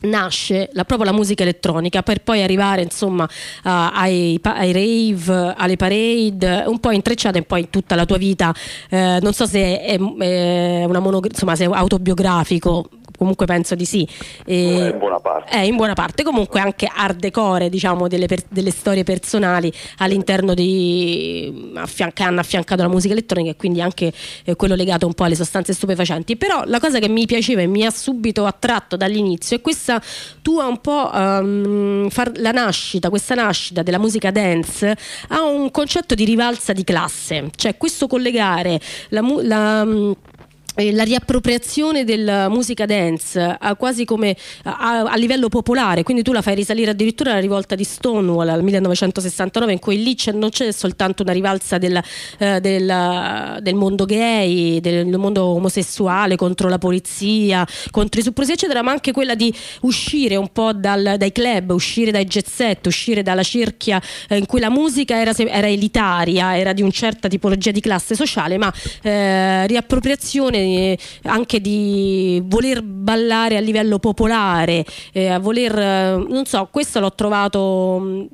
nasce la, proprio la musica elettronica per poi arrivare insomma a- ai, ai rave, alle parade, un po' intrecciata in poi in tutta la tua vita. Eh, non so se è, è una monogra- insomma, se è autobiografico, comunque penso di sì. Eh, in buona parte. è in buona parte, comunque anche hardcore, diciamo, delle, per- delle storie personali all'interno di affian- che hanno affiancato la musica elettronica e quindi anche eh, quello legato un po' alle sostanze stupefacenti. Però la cosa che mi piaceva e mi ha subito attratto dall'inizio è questa tua un po' ehm, far- la nascita, questa nascita della musica dance ha un concetto di rivalsa di classe, cioè questo collegare la, la eh, la riappropriazione della musica dance a quasi come a, a livello popolare, quindi tu la fai risalire addirittura alla rivolta di Stonewall al 1969 in cui lì c'è- non c'è soltanto una rivalsa del, eh, del- del mondo gay, del mondo omosessuale contro la polizia, contro i soprusi eccetera, ma anche quella di uscire un po' dal- dai club, uscire dai jet set, uscire dalla cerchia eh, in cui la musica era, era elitaria, era di una certa tipologia di classe sociale, ma eh, riappropriazione eh, anche di voler ballare a livello popolare, eh, a voler, eh, non so, questo l'ho trovato mh,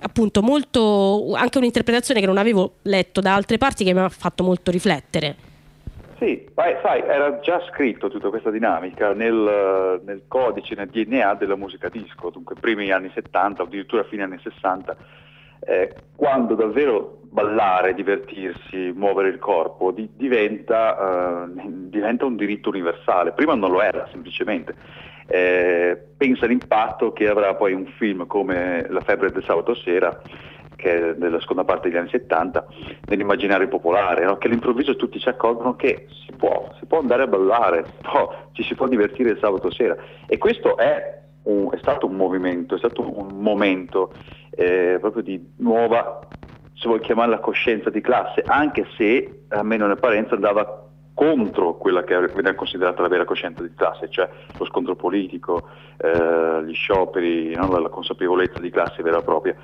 appunto molto, anche un'interpretazione che non avevo letto da altre parti che mi ha fatto molto riflettere. Sì, ma sai, era già scritto tutta questa dinamica nel, nel codice, nel DNA della musica disco, dunque primi anni 70, addirittura fine anni 60, eh, quando davvero ballare, divertirsi, muovere il corpo di- diventa, eh, diventa un diritto universale. Prima non lo era semplicemente. Eh, pensa all'impatto che avrà poi un film come La febbre del sabato sera che è della seconda parte degli anni 70, nell'immaginario popolare, no? che all'improvviso tutti si accorgono che si può, si può andare a ballare, si ci si può divertire il sabato sera. E questo è, un- è stato un movimento, è stato un momento eh, proprio di nuova se vuoi chiamarla coscienza di classe, anche se a me non apparenza andava contro quella che veniva considerata la vera coscienza di classe, cioè lo scontro politico, eh, gli scioperi, no? la consapevolezza di classe vera e propria.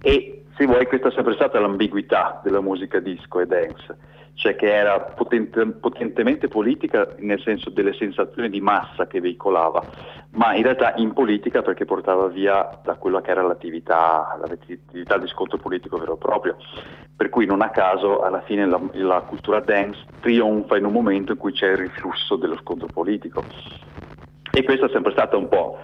E se vuoi questa è sempre stata l'ambiguità della musica disco e dance cioè che era potente, potentemente politica nel senso delle sensazioni di massa che veicolava, ma in realtà in politica perché portava via da quella che era l'attività, l'attività di scontro politico vero e proprio. Per cui non a caso alla fine la, la cultura dance trionfa in un momento in cui c'è il riflusso dello scontro politico. E questa è sempre stata un po'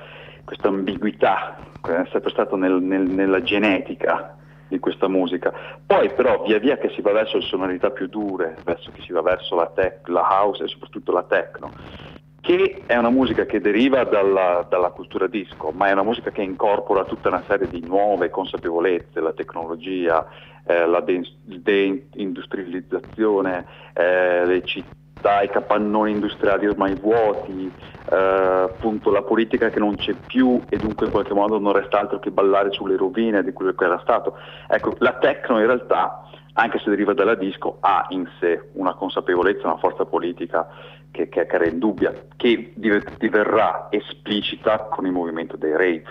questa ambiguità, è sempre stata nel, nel, nella genetica di questa musica. Poi però via via che si va verso le sonorità più dure, verso che si va verso la, tech, la house e soprattutto la techno, che è una musica che deriva dalla, dalla, cultura disco, ma è una musica che incorpora tutta una serie di nuove consapevolezze, la tecnologia, eh, la deindustrializzazione, eh, le città città, i capannoni industriali ormai vuoti, eh, appunto la politica che non c'è più e dunque in qualche modo non resta altro che ballare sulle rovine di quello che era stato. Ecco, la techno in realtà, anche se deriva dalla disco, ha in sé una consapevolezza, una forza politica che, che, che era indubbia, che diverrà esplicita con il movimento dei rave.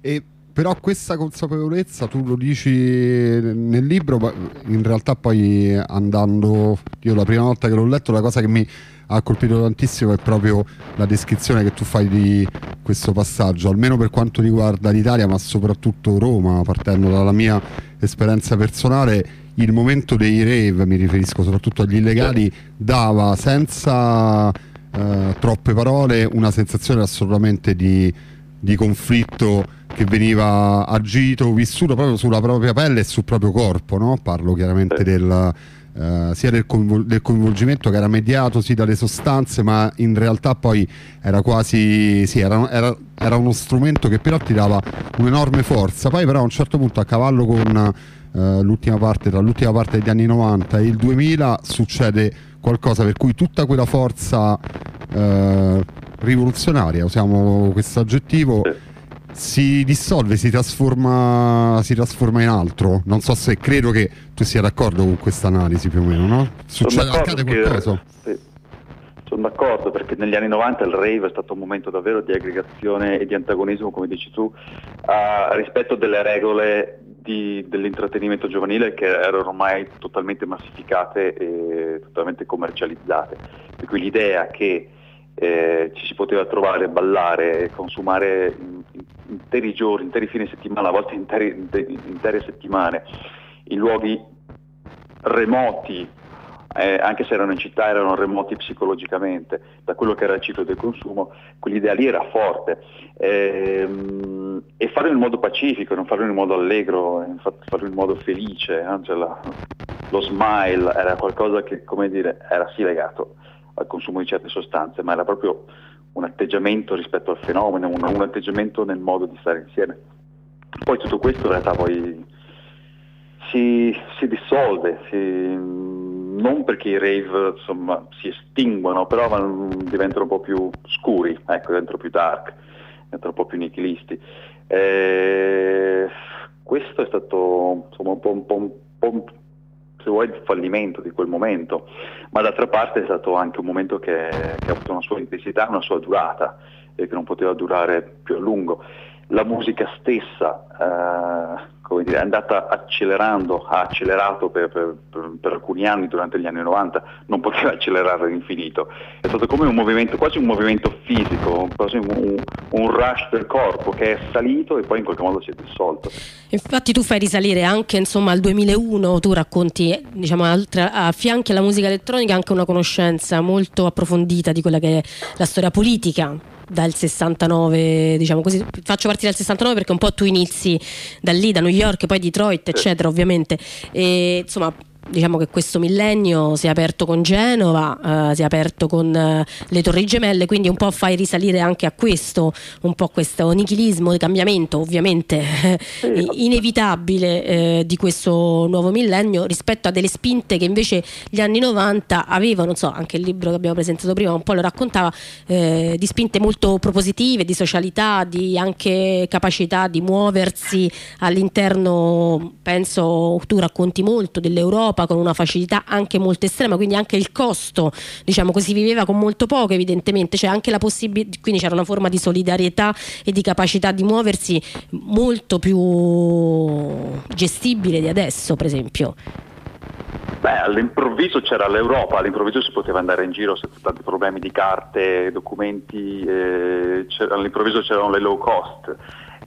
E però questa consapevolezza tu lo dici nel libro, ma in realtà poi andando, io la prima volta che l'ho letto la cosa che mi ha colpito tantissimo è proprio la descrizione che tu fai di questo passaggio, almeno per quanto riguarda l'Italia, ma soprattutto Roma, partendo dalla mia esperienza personale, il momento dei rave, mi riferisco soprattutto agli illegali, dava senza eh, troppe parole una sensazione assolutamente di, di conflitto che veniva agito, vissuto proprio sulla propria pelle e sul proprio corpo, no? parlo chiaramente del, uh, sia del, coinvol- del, coinvolgimento che era mediato sì dalle sostanze, ma in realtà poi era quasi, sì, era, era, era uno strumento che però ti dava un'enorme forza, poi però a un certo punto a cavallo con uh, l'ultima parte, tra l'ultima parte degli anni 90 e il 2000 succede qualcosa per cui tutta quella forza uh, rivoluzionaria, usiamo questo aggettivo, si dissolve, si trasforma, si trasforma, in altro. Non so se credo che tu sia d'accordo con questa analisi più o meno, no? Succede, accade qualcosa? Sì. Sono d'accordo perché negli anni 90 il rave è stato un momento davvero di aggregazione e di antagonismo, come dici tu, uh, rispetto delle regole di, dell'intrattenimento giovanile che erano ormai totalmente massificate e totalmente commercializzate. Per cui l'idea che eh, ci si poteva trovare, ballare e consumare interi giorni, interi fine settimana, a volte interi, intere settimane, in luoghi remoti, eh, anche se erano in città, erano remoti psicologicamente da quello che era il ciclo del consumo, quell'idea lì era forte. Ehm, e farlo in modo pacifico, non farlo in modo allegro, farlo in modo felice, no? cioè la, lo smile era qualcosa che, come dire, era sì legato al consumo di certe sostanze, ma era proprio un atteggiamento rispetto al fenomeno, un, un atteggiamento nel modo di stare insieme. Poi tutto questo in realtà poi si, si dissolve, si, non perché i rave insomma, si estinguono, però diventano un po' più scuri, ecco, diventano più dark, diventano un po' più nichilisti. E questo è stato insomma, un po', un po', un po' se vuoi il fallimento di quel momento, ma d'altra parte è stato anche un momento che, che ha avuto una sua intensità, una sua durata e che non poteva durare più a lungo. La musica stessa eh, dire, è andata accelerando, ha accelerato per, per, per, alcuni anni durante gli anni 90, non poteva accelerare all'infinito. È stato come un movimento, quasi un movimento fisico, quasi un, un, rush del corpo che è salito e poi in qualche modo si è dissolto. Infatti tu fai risalire anche insomma, al 2001, tu racconti diciamo, a fianchi alla musica elettronica anche una conoscenza molto approfondita di quella che è la storia politica dal 69, diciamo così, faccio partire dal 69 perché un po' tu inizi da lì, da New York, poi Detroit, eccetera, ovviamente. E, insomma, diciamo che questo millennio si è aperto con Genova, eh, si è aperto con eh, le Torri Gemelle, quindi un po' fai risalire anche a questo, un po' questo nichilismo di cambiamento ovviamente inevitabile eh, di questo nuovo millennio rispetto a delle spinte che invece gli anni 90 avevano, non so, anche il libro che abbiamo presentato prima un po' lo raccontava, eh, di spinte molto propositive, di socialità, di anche capacità di muoversi all'interno, penso tu racconti molto dell'Europa con una facilità anche molto estrema, quindi anche il costo, diciamo così, viveva con molto poco evidentemente, cioè anche la possibilità, quindi c'era una forma di solidarietà e di capacità di muoversi molto più gestibile di adesso, per esempio. Beh, all'improvviso c'era l'Europa, all'improvviso si poteva andare in giro senza tanti problemi di carte, documenti, eh, all'improvviso c'erano le low cost,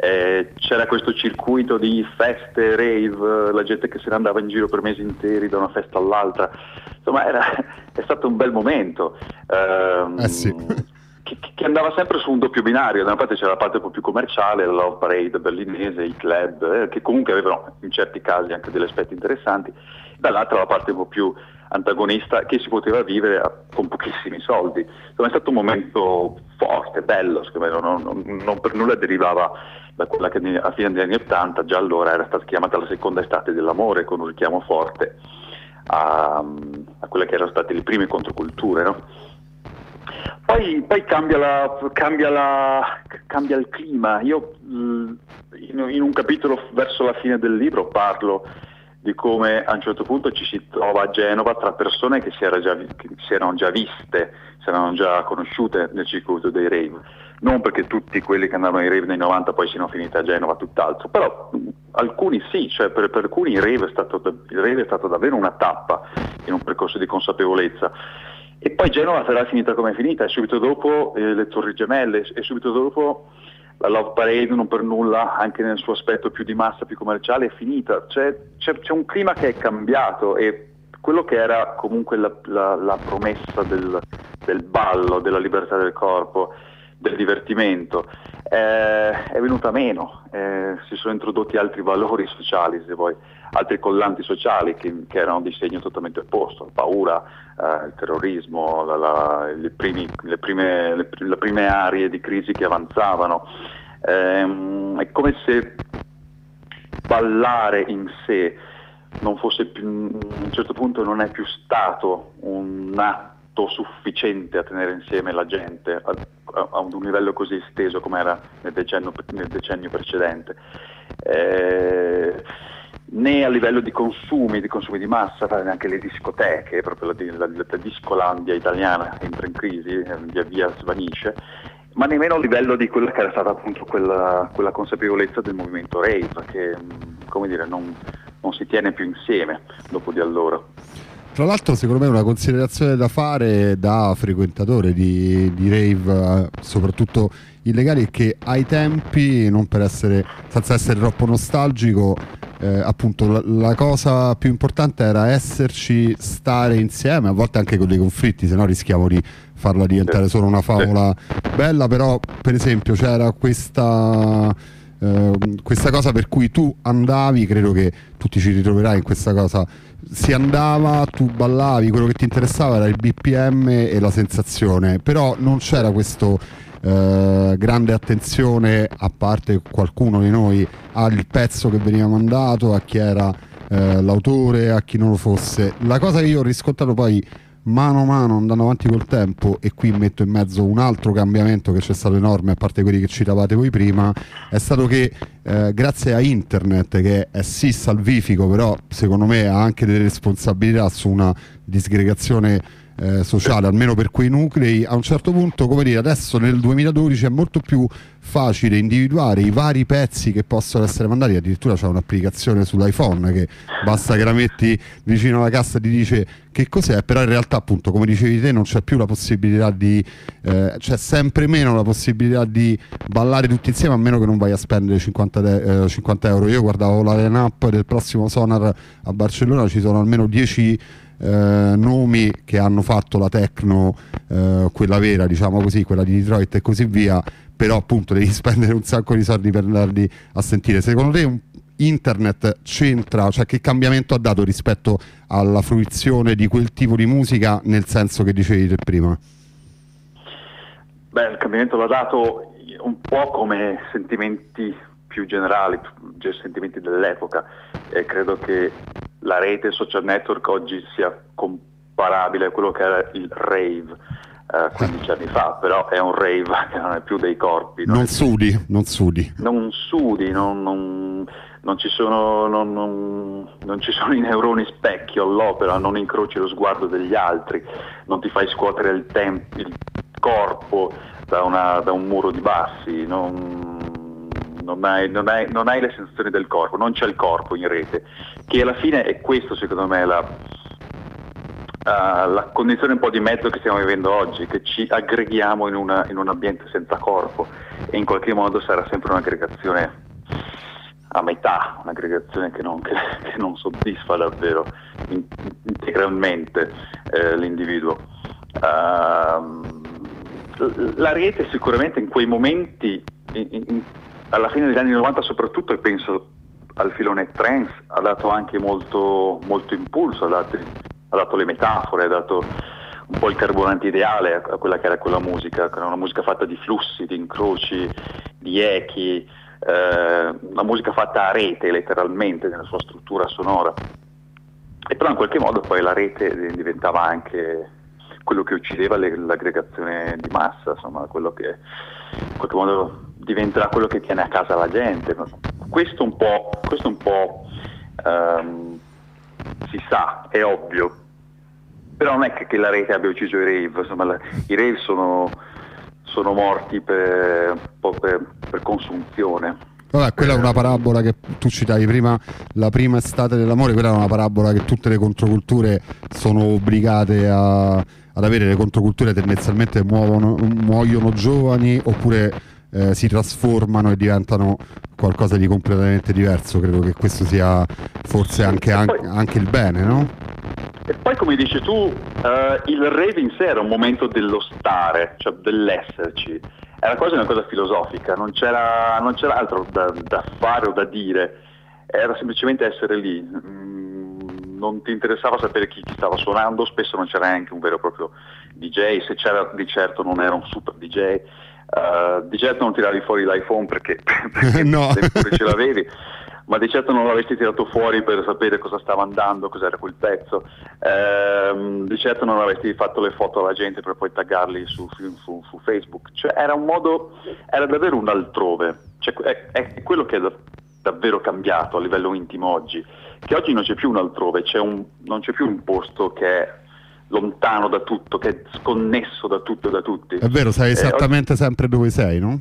eh, c'era questo circuito di feste, rave, la gente che se ne andava in giro per mesi interi da una festa all'altra, insomma era, è stato un bel momento. Eh, eh sì. Che, che, andava sempre su un doppio binario, da una parte c'era la parte un po' più commerciale, la Love Parade berlinese, i club, eh, che comunque avevano in certi casi anche degli aspetti interessanti, dall'altra la parte un po' più antagonista che si poteva vivere con pochissimi soldi. Insomma, è stato un momento forte, bello, secondo me, non, non, non per nulla derivava da quella che a fine degli anni Ottanta già allora era stata chiamata la seconda estate dell'amore, con un richiamo forte a, a quelle che erano state le prime controculture. No? Poi, poi cambia, la, cambia, la, cambia, il clima. Io in, in un capitolo verso la fine del libro parlo di come a un certo punto ci si trova a Genova tra persone che si, era già, che si erano già viste, si erano già conosciute nel circuito dei rave. Non perché tutti quelli che andavano ai rave nei 90 poi siano finiti a Genova, tutt'altro, però alcuni sì, cioè per, per alcuni il rave, stato, il rave, è stato, davvero una tappa in un percorso di consapevolezza. E poi Genova sarà finita come è finita, e subito dopo eh, le Torri Gemelle, e subito dopo la Love Parade non per nulla, anche nel suo aspetto più di massa, più commerciale, è finita. C'è, c'è, c'è un clima che è cambiato e quello che era comunque la, la, la promessa del, del, ballo, della libertà del corpo, del divertimento, eh, è venuta meno, eh, si sono introdotti altri valori sociali, se vuoi, altri collanti sociali che, che erano di segno totalmente opposto, la paura, eh, il terrorismo, la, le, primi, le, prime, le, le, prime, aree di crisi che avanzavano. Eh, è come se ballare in sé non fosse più, a un certo punto non è più stato un atto sufficiente a tenere insieme la gente a, a, un livello così esteso come era nel decennio, nel decennio precedente. Eh, né a livello di consumi, di consumi di massa, neanche le discoteche, proprio la, la, la discolandia italiana entra in crisi, eh, via via svanisce, ma nemmeno a livello di quella che era stata appunto quella, quella consapevolezza del movimento rave, che come dire, non, non si tiene più insieme dopo di allora. Tra l'altro, secondo me, una considerazione da fare da frequentatore di, di rave, eh, soprattutto illegali, è che ai tempi, non per essere, senza essere troppo nostalgico, eh, appunto la, la, cosa più importante era esserci, stare insieme, a volte anche con dei conflitti, se no rischiamo di farla diventare solo una favola bella, però per esempio c'era questa, eh, questa cosa per cui tu andavi, credo che tu ti ci ritroverai in questa cosa, si andava, tu ballavi, quello che ti interessava era il BPM e la sensazione, però non c'era questo eh, grande attenzione, a parte qualcuno di noi, al pezzo che veniva mandato, a chi era eh, l'autore, a chi non lo fosse. La cosa che io ho riscontrato poi mano a mano andando avanti col tempo e qui metto in mezzo un altro cambiamento che c'è stato enorme a parte quelli che citavate voi prima è stato che eh, grazie a internet che è sì salvifico però secondo me ha anche delle responsabilità su una disgregazione eh, sociale, almeno per quei nuclei, a un certo punto, come dire, adesso nel 2012 è molto più facile individuare i vari pezzi che possono essere mandati, addirittura c'è un'applicazione sull'iPhone che basta che la metti vicino alla cassa e ti dice che cos'è, però in realtà appunto come dicevi te non c'è più la possibilità di, eh, c'è sempre meno la possibilità di ballare tutti insieme a meno che non vai a spendere 50, de- eh, 50 euro. Io guardavo la line-up del prossimo Sonar a Barcellona, ci sono almeno 10 eh, nomi che hanno fatto la techno, eh, quella vera, diciamo così, quella di Detroit e così via, però appunto devi spendere un sacco di soldi per andarli a sentire. Secondo te un, internet c'entra, cioè che cambiamento ha dato rispetto alla fruizione di quel tipo di musica nel senso che dicevi te prima? Beh, il cambiamento l'ha dato un po' come sentimenti più generali, sentimenti dell'epoca e credo che la rete social network oggi sia comparabile a quello che era il rave eh, 15 anni fa, però è un rave che non è più dei corpi. Non, non sudi, non sudi. Non sudi, non, non, non ci sono, non, ci sono i neuroni specchio all'opera, non incroci lo sguardo degli altri, non ti fai scuotere il, temp- il corpo da, una, da, un muro di bassi. Non, hai, non, hai, non hai, le sensazioni del corpo, non c'è il corpo in rete, che alla fine è questo secondo me la, uh, la condizione un po' di mezzo che stiamo vivendo oggi, che ci aggreghiamo in, una, in un ambiente senza corpo e in qualche modo sarà sempre un'aggregazione a metà, un'aggregazione che non, che, che non soddisfa davvero in, integralmente eh, l'individuo. Uh, la rete sicuramente in quei momenti in, alla fine degli anni 90 soprattutto, e penso al filone trance, ha dato anche molto, molto impulso, ha dato, ha dato, le metafore, ha dato un po' il carburante ideale a quella che era quella musica, che era una musica fatta di flussi, di incroci, di echi, eh, una musica fatta a rete letteralmente nella sua struttura sonora. E però in qualche modo poi la rete diventava anche quello che uccideva le, l'aggregazione di massa, insomma, quello che in qualche modo diventerà quello che tiene a casa la gente. Questo un po', questo un po' um, si sa, è ovvio, però non è che, la rete abbia ucciso i rave, insomma, la, i rave sono, sono morti per, per, per consunzione. Vabbè, quella è una parabola che tu citavi prima, la prima estate dell'amore, quella è una parabola che tutte le controculture sono obbligate a, ad avere, le controculture tendenzialmente muovono, muoiono giovani oppure eh, si trasformano e diventano qualcosa di completamente diverso. Credo che questo sia forse anche, anche, anche il bene, no? E poi come dici tu, eh, il rave in sé era un momento dello stare, cioè dell'esserci, era quasi una cosa filosofica, non c'era, non c'era altro da, da, fare o da dire, era semplicemente essere lì. Mm, non ti interessava sapere chi, chi stava suonando, spesso non c'era neanche un vero e proprio DJ, se c'era di certo non era un super DJ Uh, di certo non tiravi fuori l'iPhone perché, perché no. ce l'avevi, ma di certo non l'avresti tirato fuori per sapere cosa stava andando, cos'era quel pezzo. Uh, di certo non avresti fatto le foto alla gente per poi taggarli su, su, su Facebook. Cioè, era un modo, era davvero un altrove. Cioè, è, è, quello che è da, davvero cambiato a livello intimo oggi, che oggi non c'è più un altrove, c'è un, non c'è più un posto che è lontano da tutto, che è sconnesso da tutto e da tutti. È vero, sai eh, esattamente eh, oggi... sempre dove sei, no?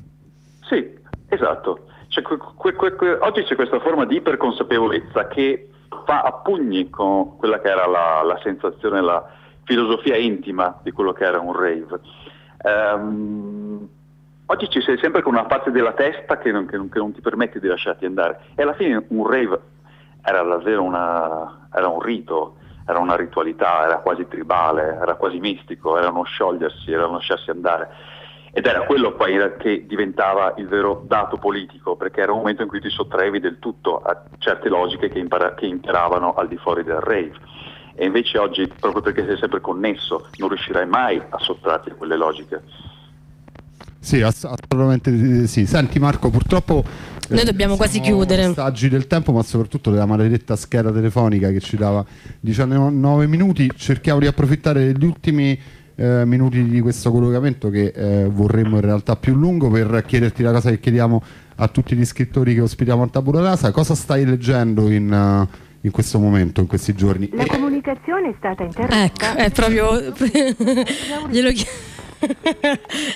Sì, esatto. Cioè, que, que, que, oggi c'è questa forma di iperconsapevolezza che fa a pugni con quella che era la, la sensazione, la filosofia intima di quello che era un rave. Um, oggi ci sei sempre con una parte della testa che non, che, non, che non, ti permette di lasciarti andare e alla fine un rave era davvero una, era un rito, era una ritualità, era quasi tribale, era quasi mistico, era uno sciogliersi, era uno lasciarsi andare. Ed era quello poi che diventava il vero dato politico, perché era un momento in cui ti sottraevi del tutto a certe logiche che, impara- che imperavano al di fuori del rave. E invece oggi, proprio perché sei sempre connesso, non riuscirai mai a sottrarti a quelle logiche. Sì, assolutamente sì. Senti Marco, purtroppo noi dobbiamo quasi chiudere. Messaggi del tempo, ma soprattutto della maledetta scheda telefonica che ci dava 19 minuti. Cerchiamo di approfittare degli ultimi eh, minuti di questo collocamento che eh, vorremmo in realtà più lungo per chiederti la cosa che chiediamo a tutti gli scrittori che ospitiamo al Tabula Rasa. Cosa stai leggendo in... Uh, in questo momento, in questi giorni. La comunicazione è stata interrotta. Ecco, è proprio. Glielo chiedo.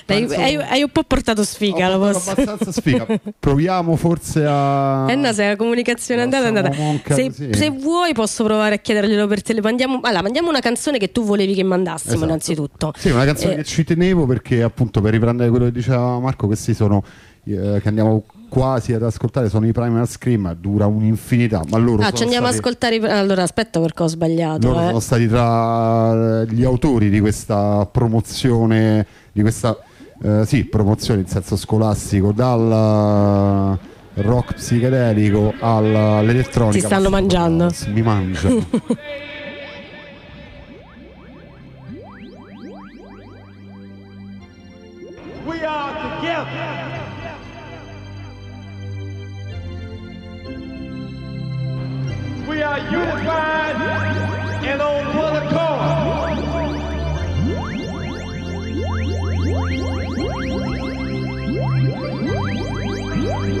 Dai, hai, hai, un po' portato sfiga, lo posso. abbastanza sfiga. Proviamo forse a. Eh no, se la comunicazione è andata, è andata. Se, se, vuoi, posso provare a chiederglielo per telefono. Mandiamo, allora, mandiamo una canzone che tu volevi che mandassimo, esatto. innanzitutto. Sì, una canzone eh. che ci tenevo perché, appunto, per riprendere quello che diceva Marco, questi sono eh, che andiamo quasi ad ascoltare sono i Primal Scream, dura un'infinità, ma loro Ah, ci andiamo stati... ad ascoltare i... Allora, aspetta perché ho sbagliato. Loro eh. sono stati tra gli autori di questa promozione, di questa eh, sì, promozione in senso scolastico dal rock psichedelico all'elettronica. Si stanno mangiando. Mi mangiano. unified and on one accord.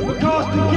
Because together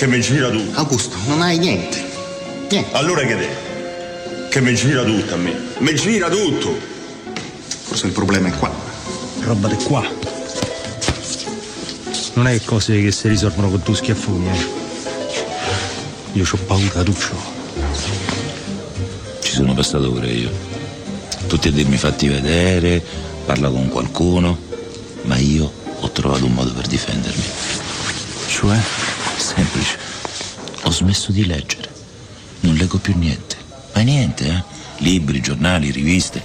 Che mi gira tutto. Augusto, non hai niente. Niente. Allora che te? Che mi gira tutto a me. Mi gira tutto. Forse il problema è qua. Roba di qua. Non è cose che si risolvono con due schiaffoni, eh. Io ho paura, tu c'ho. Ci sono passato pure io. Tutti a dirmi fatti vedere, parla con qualcuno, ma io ho trovato un modo per difendermi. Cioè? Semplice. Ho smesso di leggere. Non leggo più niente. Ma niente, eh? Libri, giornali, riviste.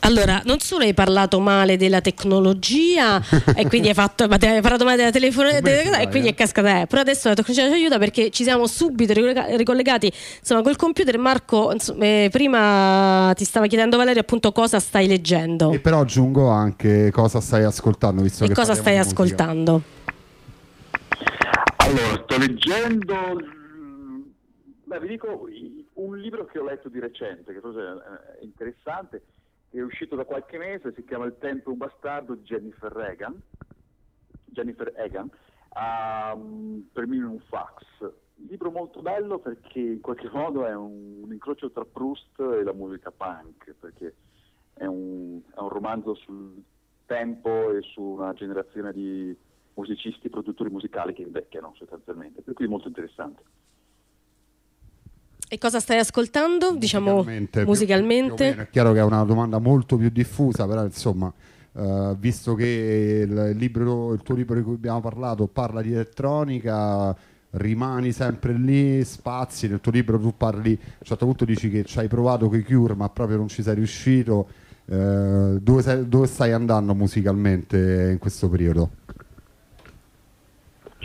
Allora, non solo hai parlato male della tecnologia e quindi hai, fatto, hai parlato male della telefonia e quindi è cascata, eh. però adesso la tecnologia ci aiuta perché ci siamo subito ricollega- ricollegati insomma col computer. Marco, insomma, eh, prima ti stava chiedendo Valerio appunto cosa stai leggendo E però aggiungo anche cosa stai ascoltando, visto e che cosa stai ascoltando. Allora, sto leggendo, mm, beh, vi dico un libro che ho letto di recente, che forse è interessante, è uscito da qualche mese, si chiama Il tempo un bastardo di Jennifer Reagan, Jennifer Egan, um, per me un fax. Libro molto bello perché in qualche modo è un, un incrocio tra Proust e la musica punk, perché è un, è un romanzo sul tempo e su una generazione di musicisti e produttori musicali che invecchiano sostanzialmente, per cui è molto interessante. E cosa stai ascoltando? Diciamo Musicalmente, più- musicalmente. più meno. È chiaro che è una domanda molto più diffusa, però insomma, eh, visto che il, libro, il tuo libro di cui abbiamo parlato parla di elettronica, rimani sempre lì, spazi, nel tuo libro tu parli, a un certo punto dici che ci hai provato con i Cure ma proprio non ci sei riuscito, Eh, dove, sei- dove stai andando musicalmente in questo periodo?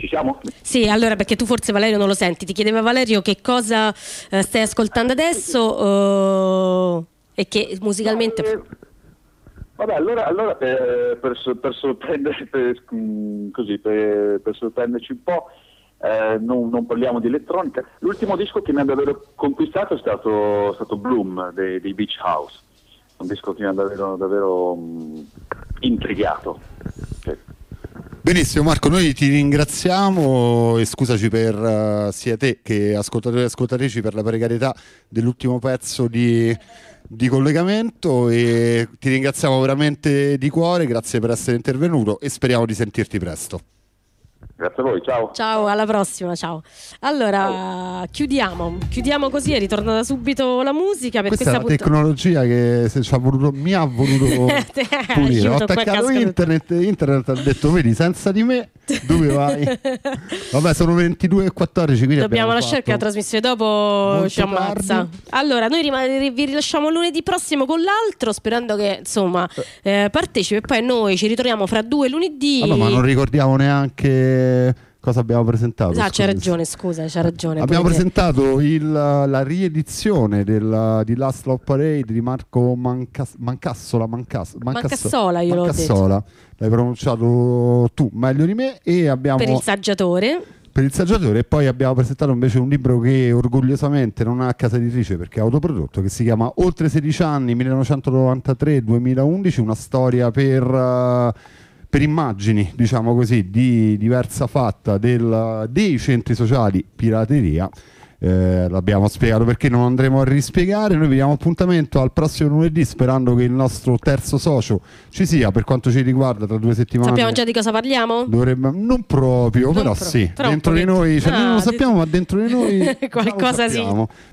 Ci siamo? Sì, allora perché tu forse Valerio non lo senti, ti chiedeva Valerio che cosa eh, stai ascoltando adesso eh, e che musicalmente... Eh, Vabbè, allora, allora per, per, so- per sorprendere- per- mm, così, per- per sorprenderci un po', eh, non, non parliamo di elettronica. L'ultimo disco che mi ha davvero conquistato è stato, stato Bloom dei, dei Beach House, un disco che mi ha davvero, davvero mm, intrigato. Sì. Benissimo Marco, noi ti ringraziamo e scusaci per eh, sia te che ascoltatori e ascoltatrici per la precarietà dell'ultimo pezzo di, di collegamento e ti ringraziamo veramente di cuore, grazie per essere intervenuto e speriamo di sentirti presto. Grazie a voi, ciao. Ciao, alla prossima, ciao. Allora, chiudiamo, chiudiamo così, è ritornata subito la musica per Questa è questa la puntata. tecnologia che se ci ha voluto, mi ha voluto pulire. Ho attaccato internet e internet ha detto vedi senza di me dove vai? Vabbè sono 22 e 14 quindi Dobbiamo lasciare che la trasmissione dopo molto ci ammazza. tardi. Allora, noi rima- vi rilasciamo lunedì prossimo con l'altro, sperando che insomma eh, partecipi. E poi noi ci ritroviamo fra due lunedì. Vabbè, ma non ricordiamo neanche cosa abbiamo presentato. Ah, c'è ragione, scusa, c'ha ragione. Abbiamo presentato il- la riedizione del- di Last Love Parade di Marco Mancas- Mancassola. Mancas- Mancassola, io l'ho Mancassola. L'hai pronunciato tu meglio di me. E abbiamo per il saggiatore. per il saggiatore. E poi abbiamo presentato invece un libro che orgogliosamente non ha casa editrice perché è autoprodotto, che si chiama Oltre 16 anni, 1993-2011, una storia per, eh, per immagini, diciamo così, di diversa fatta del- dei centri sociali pirateria. Eh, l'abbiamo spiegato perché non andremo a rispiegare. Noi vi diamo appuntamento al prossimo lunedì sperando che il nostro terzo socio ci sia per quanto ci riguarda tra due settimane. Sappiamo già di cosa parliamo? Dovrebbe, non proprio, Non però pro- sì, un dentro di noi, cioè, noi non Ah, lo sappiamo, ma dentro di noi Qualcosa sì.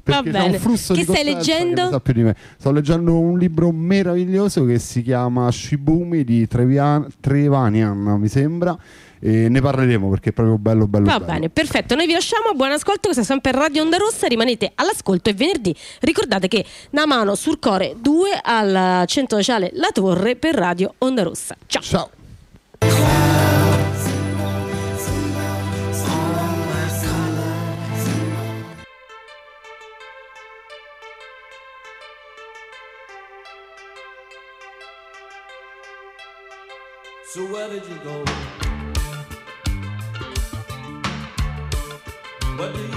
Va bene. Che stai leggendo? che. Sto leggendo un libro meraviglioso che si chiama Shibumi di Trevian- Trevanian, mi sembra, e ne parleremo perché è proprio bello, bello, Va bello. bene, perfetto. Noi vi lasciamo. Buon ascolto. Questa è sempre Radio Onda Rossa. Rimanete all'ascolto. E venerdì ricordate che Namano sul Core 2 al centro sociale La Torre per Radio Onda Rossa. Ciao. Ciao. So where did you go? Where do you